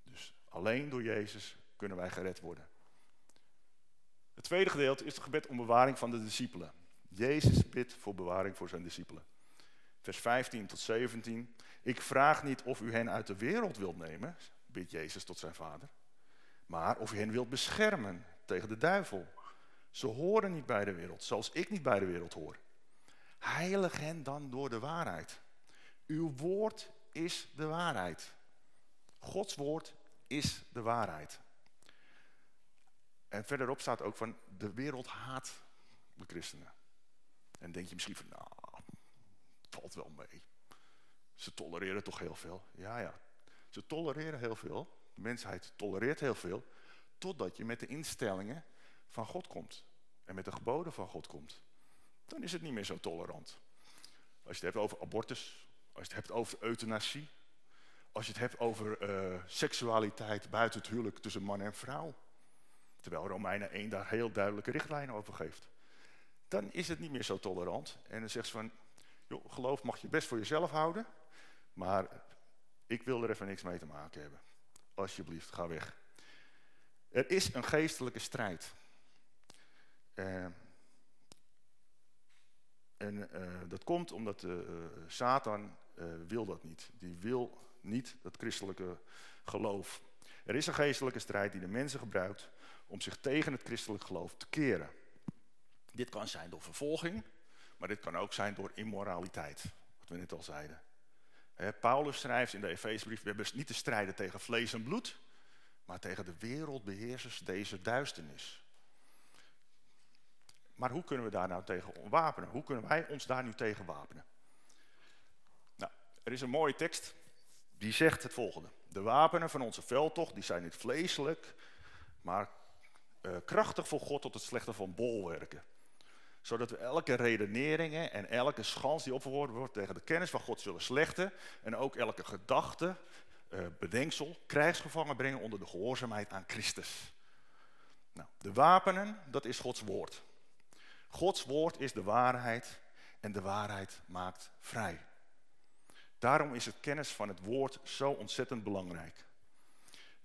Dus alleen door Jezus kunnen wij gered worden. Het tweede gedeelte is het gebed om bewaring van de discipelen. Jezus bidt voor bewaring voor zijn discipelen. Vers 15 tot 17. Ik vraag niet of u hen uit de wereld wilt nemen, bidt Jezus tot zijn vader. Maar of u hen wilt beschermen tegen de duivel. Ze horen niet bij de wereld, zoals ik niet bij de wereld hoor. Heilig hen dan door de waarheid. Uw woord is de waarheid. Gods woord is de waarheid. En verderop staat ook van, de wereld haat de christenen. En denk je misschien van, nou, valt wel mee. Ze tolereren toch heel veel. Ja, ja, ze tolereren heel veel. De mensheid tolereert heel veel. Totdat je met de instellingen van God komt. En met de geboden van God komt. Dan is het niet meer zo tolerant. Als je het hebt over abortus. Als je het hebt over euthanasie. Als je het hebt over uh, seksualiteit buiten het huwelijk tussen man en vrouw. Terwijl Romeinen 1 daar heel duidelijke richtlijnen over geeft. Dan is het niet meer zo tolerant. En dan zegt ze van, joh, geloof mag je best voor jezelf houden. Maar ik wil er even niks mee te maken hebben. Alsjeblieft, ga weg. Er is een geestelijke strijd. Uh, en uh, dat komt omdat uh, Satan wil dat niet. Die wil niet dat christelijke geloof. Er is een geestelijke strijd die de mensen gebruikt om zich tegen het christelijk geloof te keren. Dit kan zijn door vervolging, maar dit kan ook zijn door immoraliteit. Wat we net al zeiden. Paulus schrijft in de Efezebrief, we hebben niet te strijden tegen vlees en bloed, maar tegen de wereldbeheersers deze duisternis. Maar hoe kunnen we daar nou tegen wapenen? Hoe kunnen wij ons daar nu tegen wapenen? Nou, er is een mooie tekst die zegt het volgende. De wapenen van onze veldtocht die zijn niet vleeselijk, maar uh, krachtig voor God tot het slechte van bolwerken zodat we elke redeneringen en elke schans die opgeworpen wordt tegen de kennis van God zullen slechten. En ook elke gedachte, uh, bedenksel, krijgsgevangen brengen onder de gehoorzaamheid aan Christus. Nou, de wapenen, dat is Gods woord. Gods woord is de waarheid en de waarheid maakt vrij. Daarom is het kennis van het woord zo ontzettend belangrijk.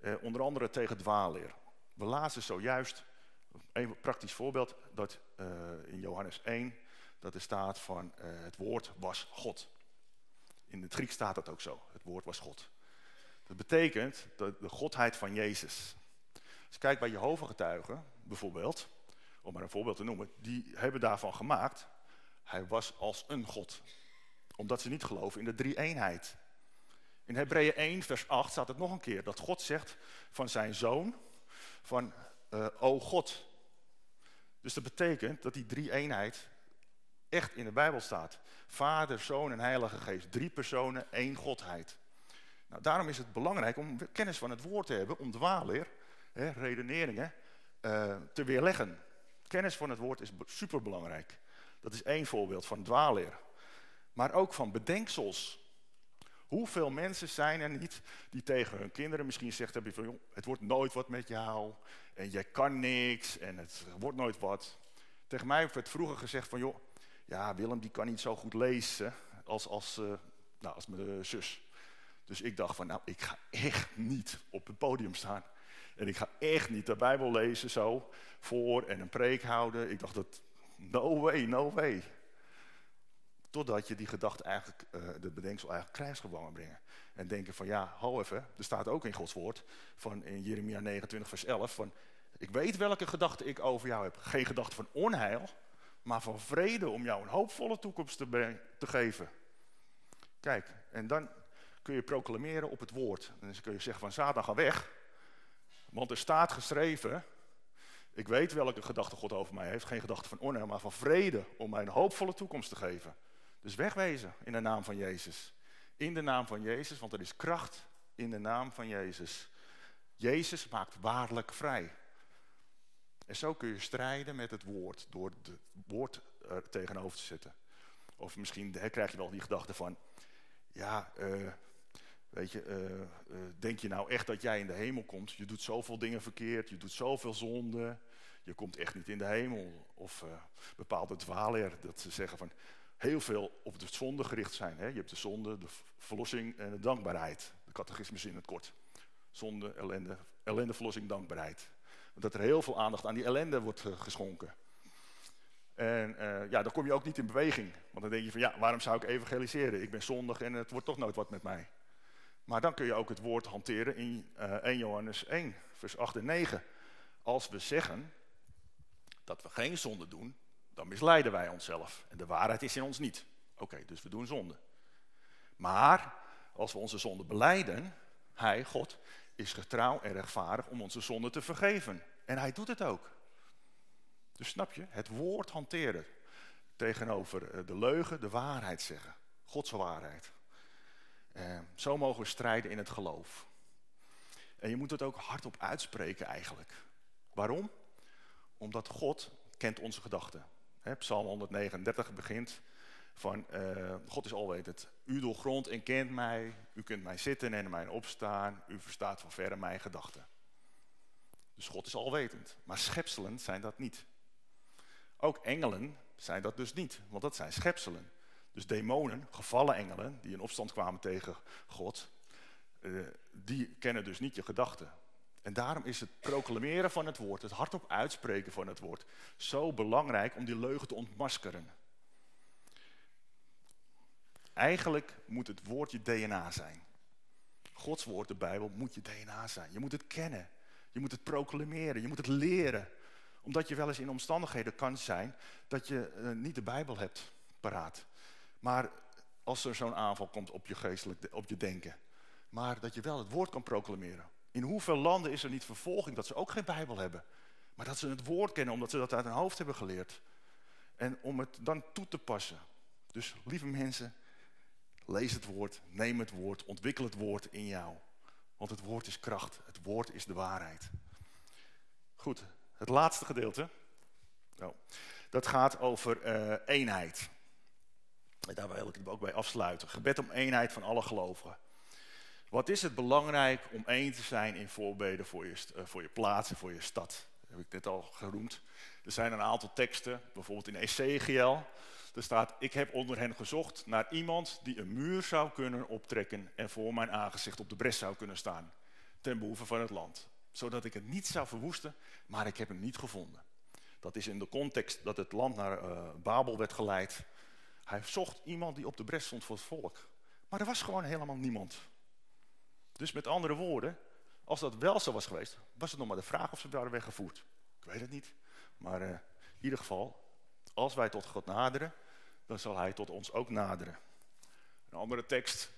Uh, onder andere tegen dwaalleer. We lazen zojuist een praktisch voorbeeld dat uh, in Johannes 1, dat er staat van uh, het woord was God. In het Grieks staat dat ook zo, het woord was God. Dat betekent dat de godheid van Jezus. Als je kijkt bij Jehovah-getuigen bijvoorbeeld, om maar een voorbeeld te noemen, die hebben daarvan gemaakt, hij was als een God. Omdat ze niet geloven in de drie-eenheid. In Hebreeën 1 vers 8 staat het nog een keer, dat God zegt van zijn zoon, van uh, o God. Dus dat betekent dat die drie-eenheid echt in de Bijbel staat. Vader, Zoon en Heilige Geest. Drie personen, één Godheid. Nou, daarom is het belangrijk om kennis van het woord te hebben, om dwaalleer, hè, redeneringen, uh, te weerleggen. Kennis van het woord is superbelangrijk. Dat is één voorbeeld van dwaalleer. Maar ook van bedenksels. Hoeveel mensen zijn er niet die tegen hun kinderen misschien zegt hebben van, joh, het wordt nooit wat met jou en jij kan niks en het wordt nooit wat. Tegen mij werd vroeger gezegd van, joh, ja Willem die kan niet zo goed lezen als, als, uh, nou, als mijn zus. Dus ik dacht van, nou ik ga echt niet op het podium staan. En ik ga echt niet de Bijbel lezen zo voor en een preek houden. Ik dacht dat, no way, no way. Totdat je die gedachte eigenlijk, uh, de bedenksel eigenlijk krijgsgevangen brengen. En denken van ja, hou even, er staat ook in Gods woord, van in Jeremia 29 vers 11, van ik weet welke gedachten ik over jou heb. Geen gedachte van onheil, maar van vrede om jou een hoopvolle toekomst te, te geven. Kijk, en dan kun je proclameren op het woord. En dan kun je zeggen van Satan, ga weg. Want er staat geschreven, ik weet welke gedachte God over mij heeft. Geen gedachte van onheil, maar van vrede om mij een hoopvolle toekomst te geven. Dus wegwezen in de naam van Jezus. In de naam van Jezus, want er is kracht in de naam van Jezus. Jezus maakt waarlijk vrij. En zo kun je strijden met het woord, door het woord er tegenover te zetten. Of misschien krijg je wel die gedachte van, ja, uh, weet je, uh, uh, denk je nou echt dat jij in de hemel komt? Je doet zoveel dingen verkeerd, je doet zoveel zonde, je komt echt niet in de hemel. Of bepaalde dwalen dat ze zeggen van, heel veel op de zonde gericht zijn. Hè? Je hebt de zonde, de verlossing en de dankbaarheid. De catechismus in het kort. Zonde, ellende, ellende, verlossing, dankbaarheid. Dat er heel veel aandacht aan die ellende wordt geschonken. En uh, ja, dan kom je ook niet in beweging. Want dan denk je van ja, waarom zou ik evangeliseren? Ik ben zondig en het wordt toch nooit wat met mij. Maar dan kun je ook het woord hanteren in uh, 1 Johannes 1, vers 8 en 9. als we zeggen dat we geen zonde doen, dan misleiden wij onszelf. En de waarheid is in ons niet. Oké, dus we doen zonde. Maar als we onze zonde beleiden, hij, God, is getrouw en rechtvaardig om onze zonde te vergeven. En hij doet het ook. Dus snap je, het woord hanteren tegenover eh, de leugen, de waarheid zeggen. Gods waarheid. Eh, zo mogen we strijden in het geloof. En je moet het ook hardop uitspreken eigenlijk. Waarom? Omdat God kent onze gedachten. Psalm 139 begint van uh, God is alwetend. U doorgrondt en kent mij. U kunt mij zitten en mij opstaan. U verstaat van verre mijn gedachten. Dus God is alwetend. Maar schepselen zijn dat niet. Ook engelen zijn dat dus niet, want dat zijn schepselen. Dus demonen, gevallen engelen, die in opstand kwamen tegen God, uh, die kennen dus niet je gedachten. En daarom is het proclameren van het woord, het hardop uitspreken van het woord, zo belangrijk om die leugen te ontmaskeren. Eigenlijk moet het woord je DNA zijn. Gods woord, de Bijbel, moet je DNA zijn. Je moet het kennen. Je moet het proclameren. Je moet het leren. Omdat je wel eens in omstandigheden kan zijn dat je uh, niet de Bijbel hebt paraat. Maar als er zo'n aanval komt op je geestelijk, op je denken. Maar dat je wel het woord kan proclameren. In hoeveel landen is er niet vervolging dat ze ook geen Bijbel hebben. Maar dat ze het woord kennen omdat ze dat uit hun hoofd hebben geleerd. En om het dan toe te passen. Dus lieve mensen, lees het woord, neem het woord, ontwikkel het woord in jou. Want het woord is kracht, het woord is de waarheid. Goed, het laatste gedeelte. Oh, dat gaat over uh, eenheid. En daar wil ik het ook bij afsluiten. Gebed om eenheid van alle gelovigen. Wat is het belangrijk om één te zijn in voorbeden voor je, uh, voor je plaats en voor je stad? Dat heb ik net al genoemd. Er zijn een aantal teksten, bijvoorbeeld in Ezekiel. Er staat, ik heb onder hen gezocht naar iemand die een muur zou kunnen optrekken en voor mijn aangezicht op de bres zou kunnen staan. Ten behoeve van het land. Zodat ik het niet zou verwoesten, maar ik heb hem niet gevonden. Dat is in de context dat het land naar uh, Babel werd geleid. Hij zocht iemand die op de bres stond voor het volk. Maar er was gewoon helemaal niemand. Dus met andere woorden, als dat wel zo was geweest, was het nog maar de vraag of ze waren weggevoerd. Ik weet het niet. Maar uh, in ieder geval, als wij tot God naderen, dan zal hij tot ons ook naderen. Een andere tekst.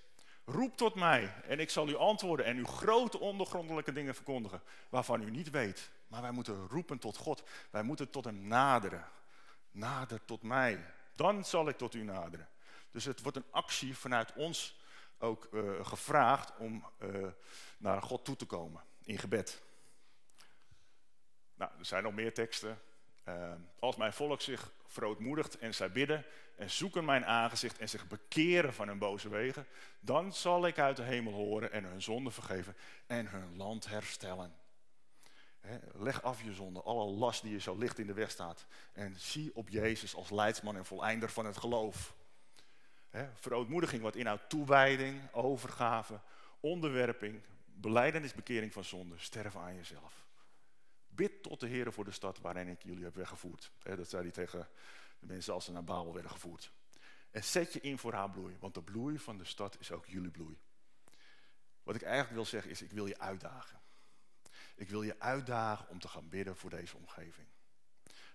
Roep tot mij en ik zal u antwoorden en uw grote ondergrondelijke dingen verkondigen, waarvan u niet weet. Maar wij moeten roepen tot God. Wij moeten tot hem naderen. Nader tot mij. Dan zal ik tot u naderen. Dus het wordt een actie vanuit ons ook uh, gevraagd om uh, naar God toe te komen in gebed. Nou, er zijn nog meer teksten. Uh, als mijn volk zich verootmoedigt en zij bidden en zoeken mijn aangezicht en zich bekeren van hun boze wegen, dan zal ik uit de hemel horen en hun zonde vergeven en hun land herstellen. He, leg af je zonde, alle last die je zo licht in de weg staat. En zie op Jezus als leidsman en voleinder van het geloof. He, verootmoediging wat inhoudt toewijding, overgave, onderwerping, beleidenis, bekering van zonde, sterven aan jezelf. Bid tot de Heer voor de stad waarin ik jullie heb weggevoerd. Dat zei hij tegen de mensen als ze naar Babel werden gevoerd. En zet je in voor haar bloei, want de bloei van de stad is ook jullie bloei. Wat ik eigenlijk wil zeggen is, ik wil je uitdagen. Ik wil je uitdagen om te gaan bidden voor deze omgeving.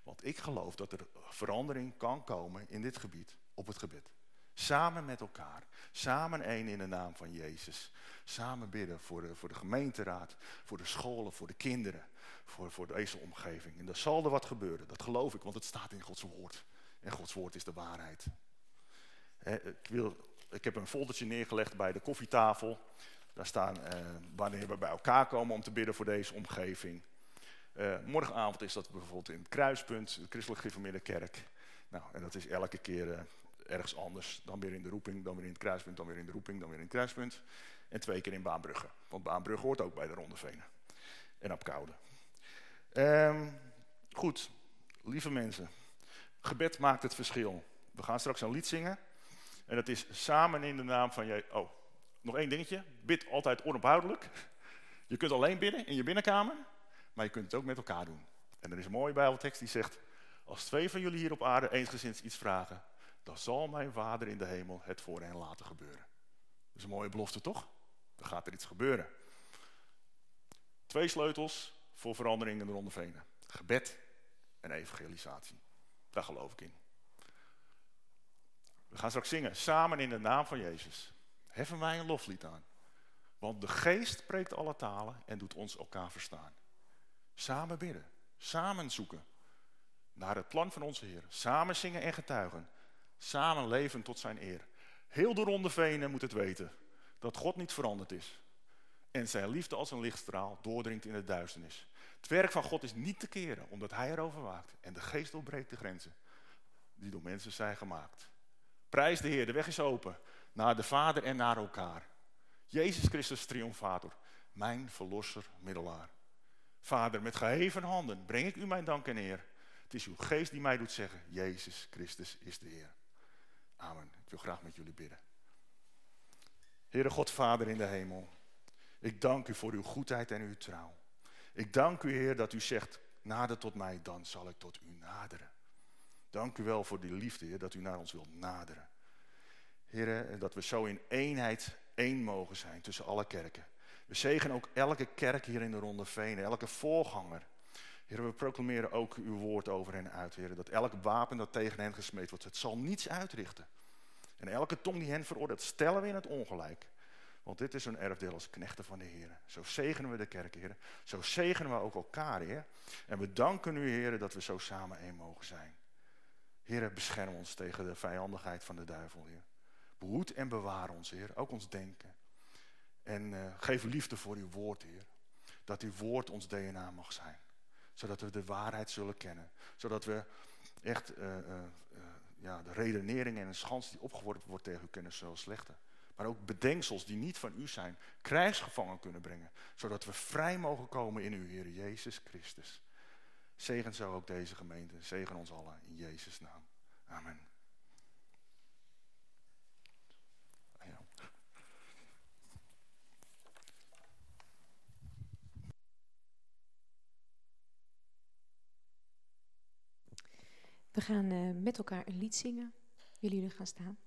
Want ik geloof dat er verandering kan komen in dit gebied op het gebed. Samen met elkaar. Samen één in de naam van Jezus. Samen bidden voor de, voor de gemeenteraad, voor de scholen, voor de kinderen, voor, voor deze omgeving. En dan zal er wat gebeuren, dat geloof ik, want het staat in Gods woord. En Gods woord is de waarheid. ik, wil, ik heb een foldertje neergelegd bij de koffietafel. Daar staan eh, wanneer we bij elkaar komen om te bidden voor deze omgeving. Uh, morgenavond is dat bijvoorbeeld in het kruispunt, de Christelijk Gereformeerde Kerk. Nou, en dat is elke keer uh, ergens anders. Dan weer in de roeping, dan weer in het kruispunt, dan weer in de roeping, dan weer in het kruispunt. En twee keer in Baanbrugge. Want Baanbrugge hoort ook bij de Ronde Venen. En op Koude. Um, goed, lieve mensen. Gebed maakt het verschil. We gaan straks een lied zingen. En dat is samen in de naam van je. Oh, nog één dingetje. Bid altijd onophoudelijk. Je kunt alleen bidden in je binnenkamer. Maar je kunt het ook met elkaar doen. En er is een mooie bijbeltekst die zegt. Als twee van jullie hier op aarde eensgezind iets vragen. Dan zal mijn vader in de hemel het voor hen laten gebeuren. Dat is een mooie belofte toch? Dan gaat er iets gebeuren. Twee sleutels voor verandering in de Ronde Venen. Gebed en evangelisatie. Daar geloof ik in. We gaan straks zingen, samen in de naam van Jezus. Heffen wij een loflied aan. Want de geest spreekt alle talen en doet ons elkaar verstaan. Samen bidden, samen zoeken naar het plan van onze Heer. Samen zingen en getuigen. Samen leven tot zijn eer. Heel de ronde venen moet het weten dat God niet veranderd is. En zijn liefde als een lichtstraal doordringt in de duisternis. Het werk van God is niet te keren, omdat hij erover waakt. En de geest doorbreekt de grenzen die door mensen zijn gemaakt. Prijs de Heer, de weg is open. Naar de Vader en naar elkaar. Jezus Christus triomfator, mijn verlosser, middelaar. Vader, met geheven handen breng ik u mijn dank en eer. Het is uw geest die mij doet zeggen, Jezus Christus is de Heer. Amen. Ik wil graag met jullie bidden. Heere God, Vader in de hemel. Ik dank u voor uw goedheid en uw trouw. Ik dank u, Heer, dat u zegt, nader tot mij, dan zal ik tot u naderen. Dank u wel voor die liefde, Heer, dat u naar ons wilt naderen. Heer, dat we zo in eenheid één mogen zijn tussen alle kerken. We zegen ook elke kerk hier in de Ronde Venen, elke voorganger. Heer, we proclameren ook uw woord over hen uit, Heer. Dat elk wapen dat tegen hen gesmeed wordt, het zal niets uitrichten. En elke tong die hen veroordeelt, stellen we in het ongelijk. Want dit is een erfdeel als knechten van de Heer. Zo zegenen we de kerk, Heer. Zo zegenen we ook elkaar, Heer. En we danken u, Heer, dat we zo samen één mogen zijn. Heer, bescherm ons tegen de vijandigheid van de duivel, Heer. Behoed en bewaar ons, Heer. Ook ons denken. En uh, geef liefde voor uw woord, Heer. Dat uw woord ons DNA mag zijn. Zodat we de waarheid zullen kennen. Zodat we echt uh, uh, ja, de redenering en de schans die opgeworpen wordt tegen u kunnen zullen slechten. Maar ook bedenksels die niet van u zijn, krijgsgevangen kunnen brengen. Zodat we vrij mogen komen in uw Heer Jezus Christus. Zegen zo ook deze gemeente. Zegen ons allen in Jezus' naam. Amen. We gaan uh, met elkaar een lied zingen. Willen jullie gaan staan?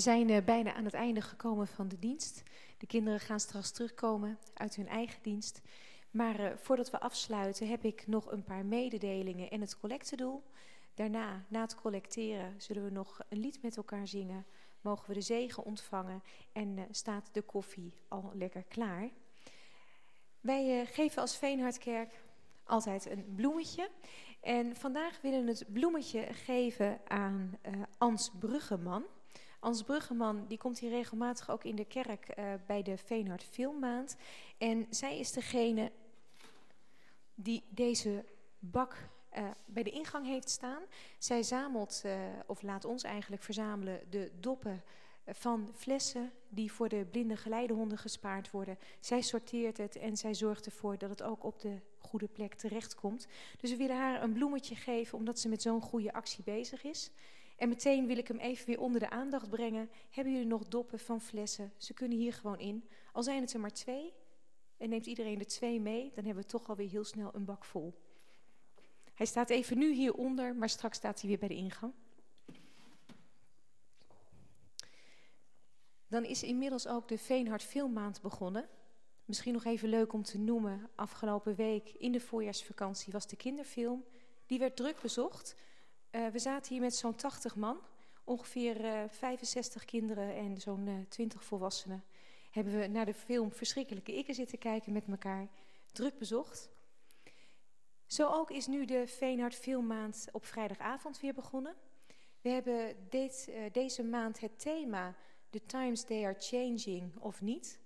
We zijn uh, bijna aan het einde gekomen van de dienst. De kinderen gaan straks terugkomen uit hun eigen dienst. Maar uh, voordat we afsluiten heb ik nog een paar mededelingen en het collectedoel. Daarna, na het collecteren, zullen we nog een lied met elkaar zingen. Mogen we de zegen ontvangen en uh, staat de koffie al lekker klaar. Wij geven als Veenhardkerk altijd een bloemetje. En vandaag willen we het bloemetje geven aan Ans Bruggeman. Ans Bruggeman die komt hier regelmatig ook in de kerk uh, bij de Veenhard Filmmaand. En zij is degene die deze bak uh, bij de ingang heeft staan. Zij zamelt, uh, of laat ons eigenlijk verzamelen, de doppen van flessen die voor de blinde geleidehonden gespaard worden. Zij sorteert het en zij zorgt ervoor dat het ook op de goede plek terechtkomt. Dus we willen haar een bloemetje geven omdat ze met zo'n goede actie bezig is. En meteen wil ik hem even weer onder de aandacht brengen. Hebben jullie nog doppen van flessen? Ze kunnen hier gewoon in. Al zijn het er maar twee en neemt iedereen er twee mee, dan hebben we toch alweer heel snel een bak vol. Hij staat even nu hieronder, maar straks staat hij weer bij de ingang. Dan is inmiddels ook de Veenhard Filmmaand begonnen. Misschien nog even leuk om te noemen. Afgelopen week in de voorjaarsvakantie was de kinderfilm. Die werd druk bezocht. Uh, we zaten hier met zo'n 80 man, ongeveer uh, 65 kinderen en zo'n uh, 20 volwassenen. Hebben we naar de film Verschrikkelijke Ikken zitten kijken met elkaar, druk bezocht. Zo ook is nu de Veenhard Filmmaand op vrijdagavond weer begonnen. We hebben dit, deze maand het thema The Times They Are Changing of niet.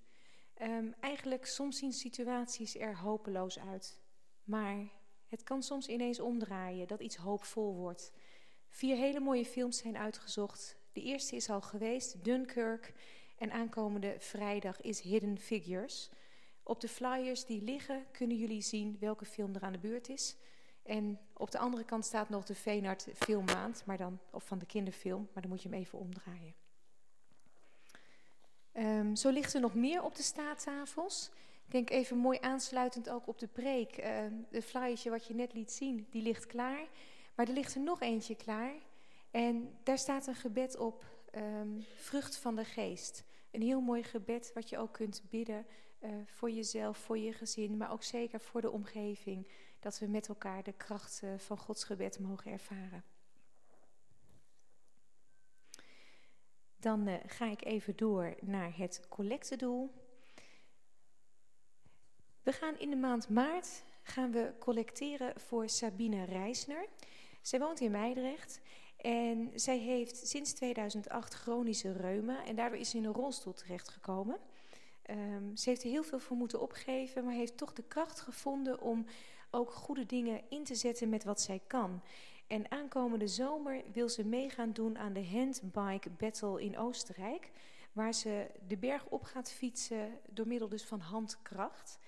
Um, eigenlijk soms zien situaties er hopeloos uit. Maar het kan soms ineens omdraaien, dat iets hoopvol wordt. Vier hele mooie films zijn uitgezocht. De eerste is al geweest, Dunkirk. En aankomende vrijdag is Hidden Figures. Op de flyers die liggen kunnen jullie zien welke film er aan de beurt is. En op de andere kant staat nog de Veenart Filmmaand, maar dan, of van de kinderfilm, maar dan moet je hem even omdraaien. Um, zo ligt er nog meer op de staattafels. Ik denk even mooi aansluitend ook op de preek. Uh, de flyertje wat je net liet zien, die ligt klaar. Maar er ligt er nog eentje klaar. En daar staat een gebed op, um, vrucht van de geest. Een heel mooi gebed wat je ook kunt bidden uh, voor jezelf, voor je gezin, maar ook zeker voor de omgeving. Dat we met elkaar de kracht uh, van Gods gebed mogen ervaren. Dan ga ik even door naar het collectedoel. We gaan in de maand maart gaan we collecteren voor Sabine Reisner. Zij woont in Meidrecht en zij heeft sinds 2008 chronische reuma en daardoor is ze in een rolstoel terechtgekomen. Um, ze heeft er heel veel voor moeten opgeven, maar heeft toch de kracht gevonden om ook goede dingen in te zetten met wat zij kan. En aankomende zomer wil ze meegaan doen aan de Handbike Battle in Oostenrijk, waar ze de berg op gaat fietsen door middel dus van handkracht.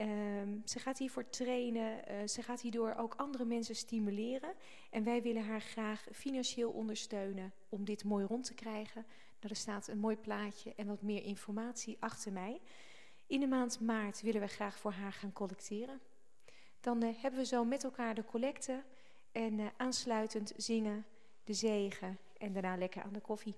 Um, ze gaat hiervoor trainen, uh, ze gaat hierdoor ook andere mensen stimuleren. En wij willen haar graag financieel ondersteunen om dit mooi rond te krijgen. Nou, er staat een mooi plaatje en wat meer informatie achter mij. In de maand maart willen we graag voor haar gaan collecteren. Dan uh, hebben we zo met elkaar de collecte en uh, aansluitend zingen, de zegen en daarna lekker aan de koffie.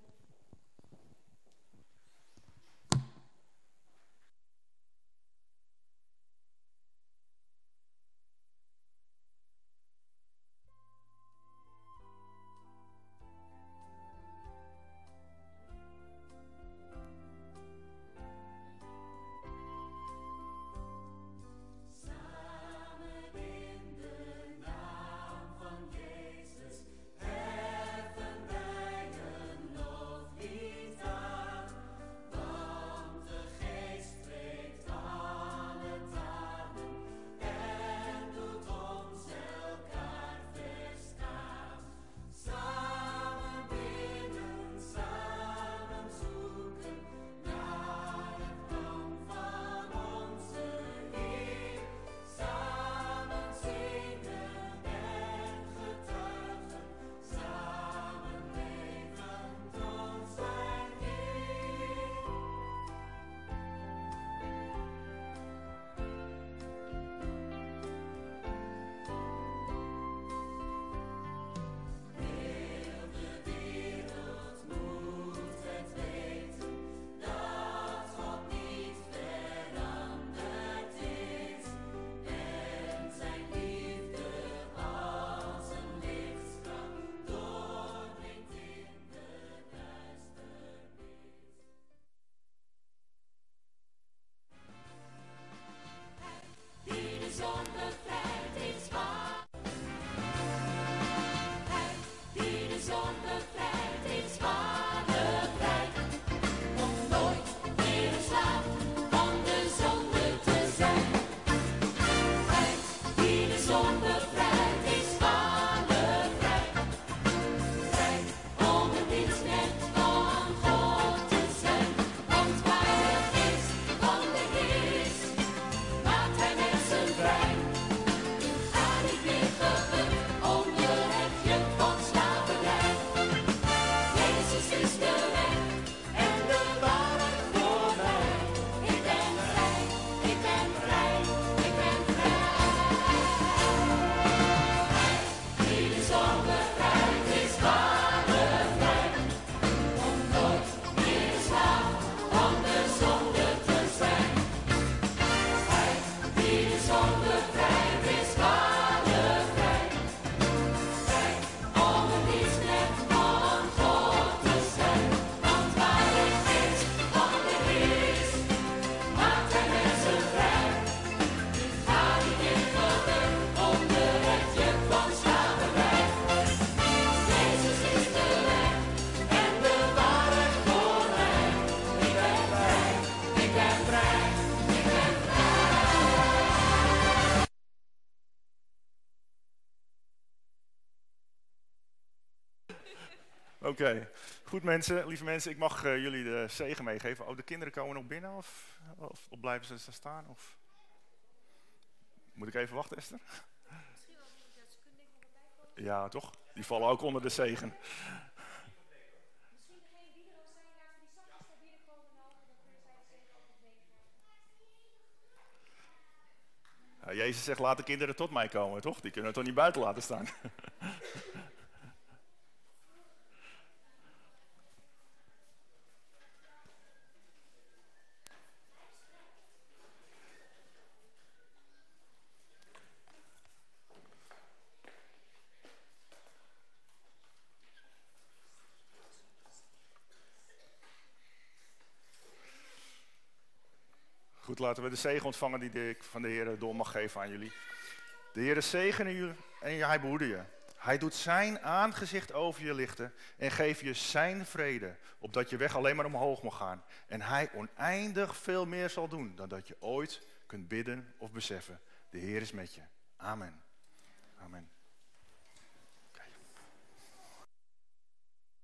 Oké, goed mensen, lieve mensen, ik mag uh, jullie de zegen meegeven. Oh, de kinderen komen nog binnen of, of, blijven ze staan? Of? Moet ik even wachten, Esther? Ja, toch? Die vallen ook onder de zegen. Jezus zegt, laat de kinderen tot mij komen, toch? Die kunnen het toch niet buiten laten staan? laten we de zegen ontvangen die ik van de Heer door mag geven aan jullie. De Heer zegene u en hij behoede je. Hij doet zijn aangezicht over je lichten en geeft je zijn vrede, opdat je weg alleen maar omhoog mag gaan. En hij oneindig veel meer zal doen dan dat je ooit kunt bidden of beseffen. De Heer is met je. Amen. Amen.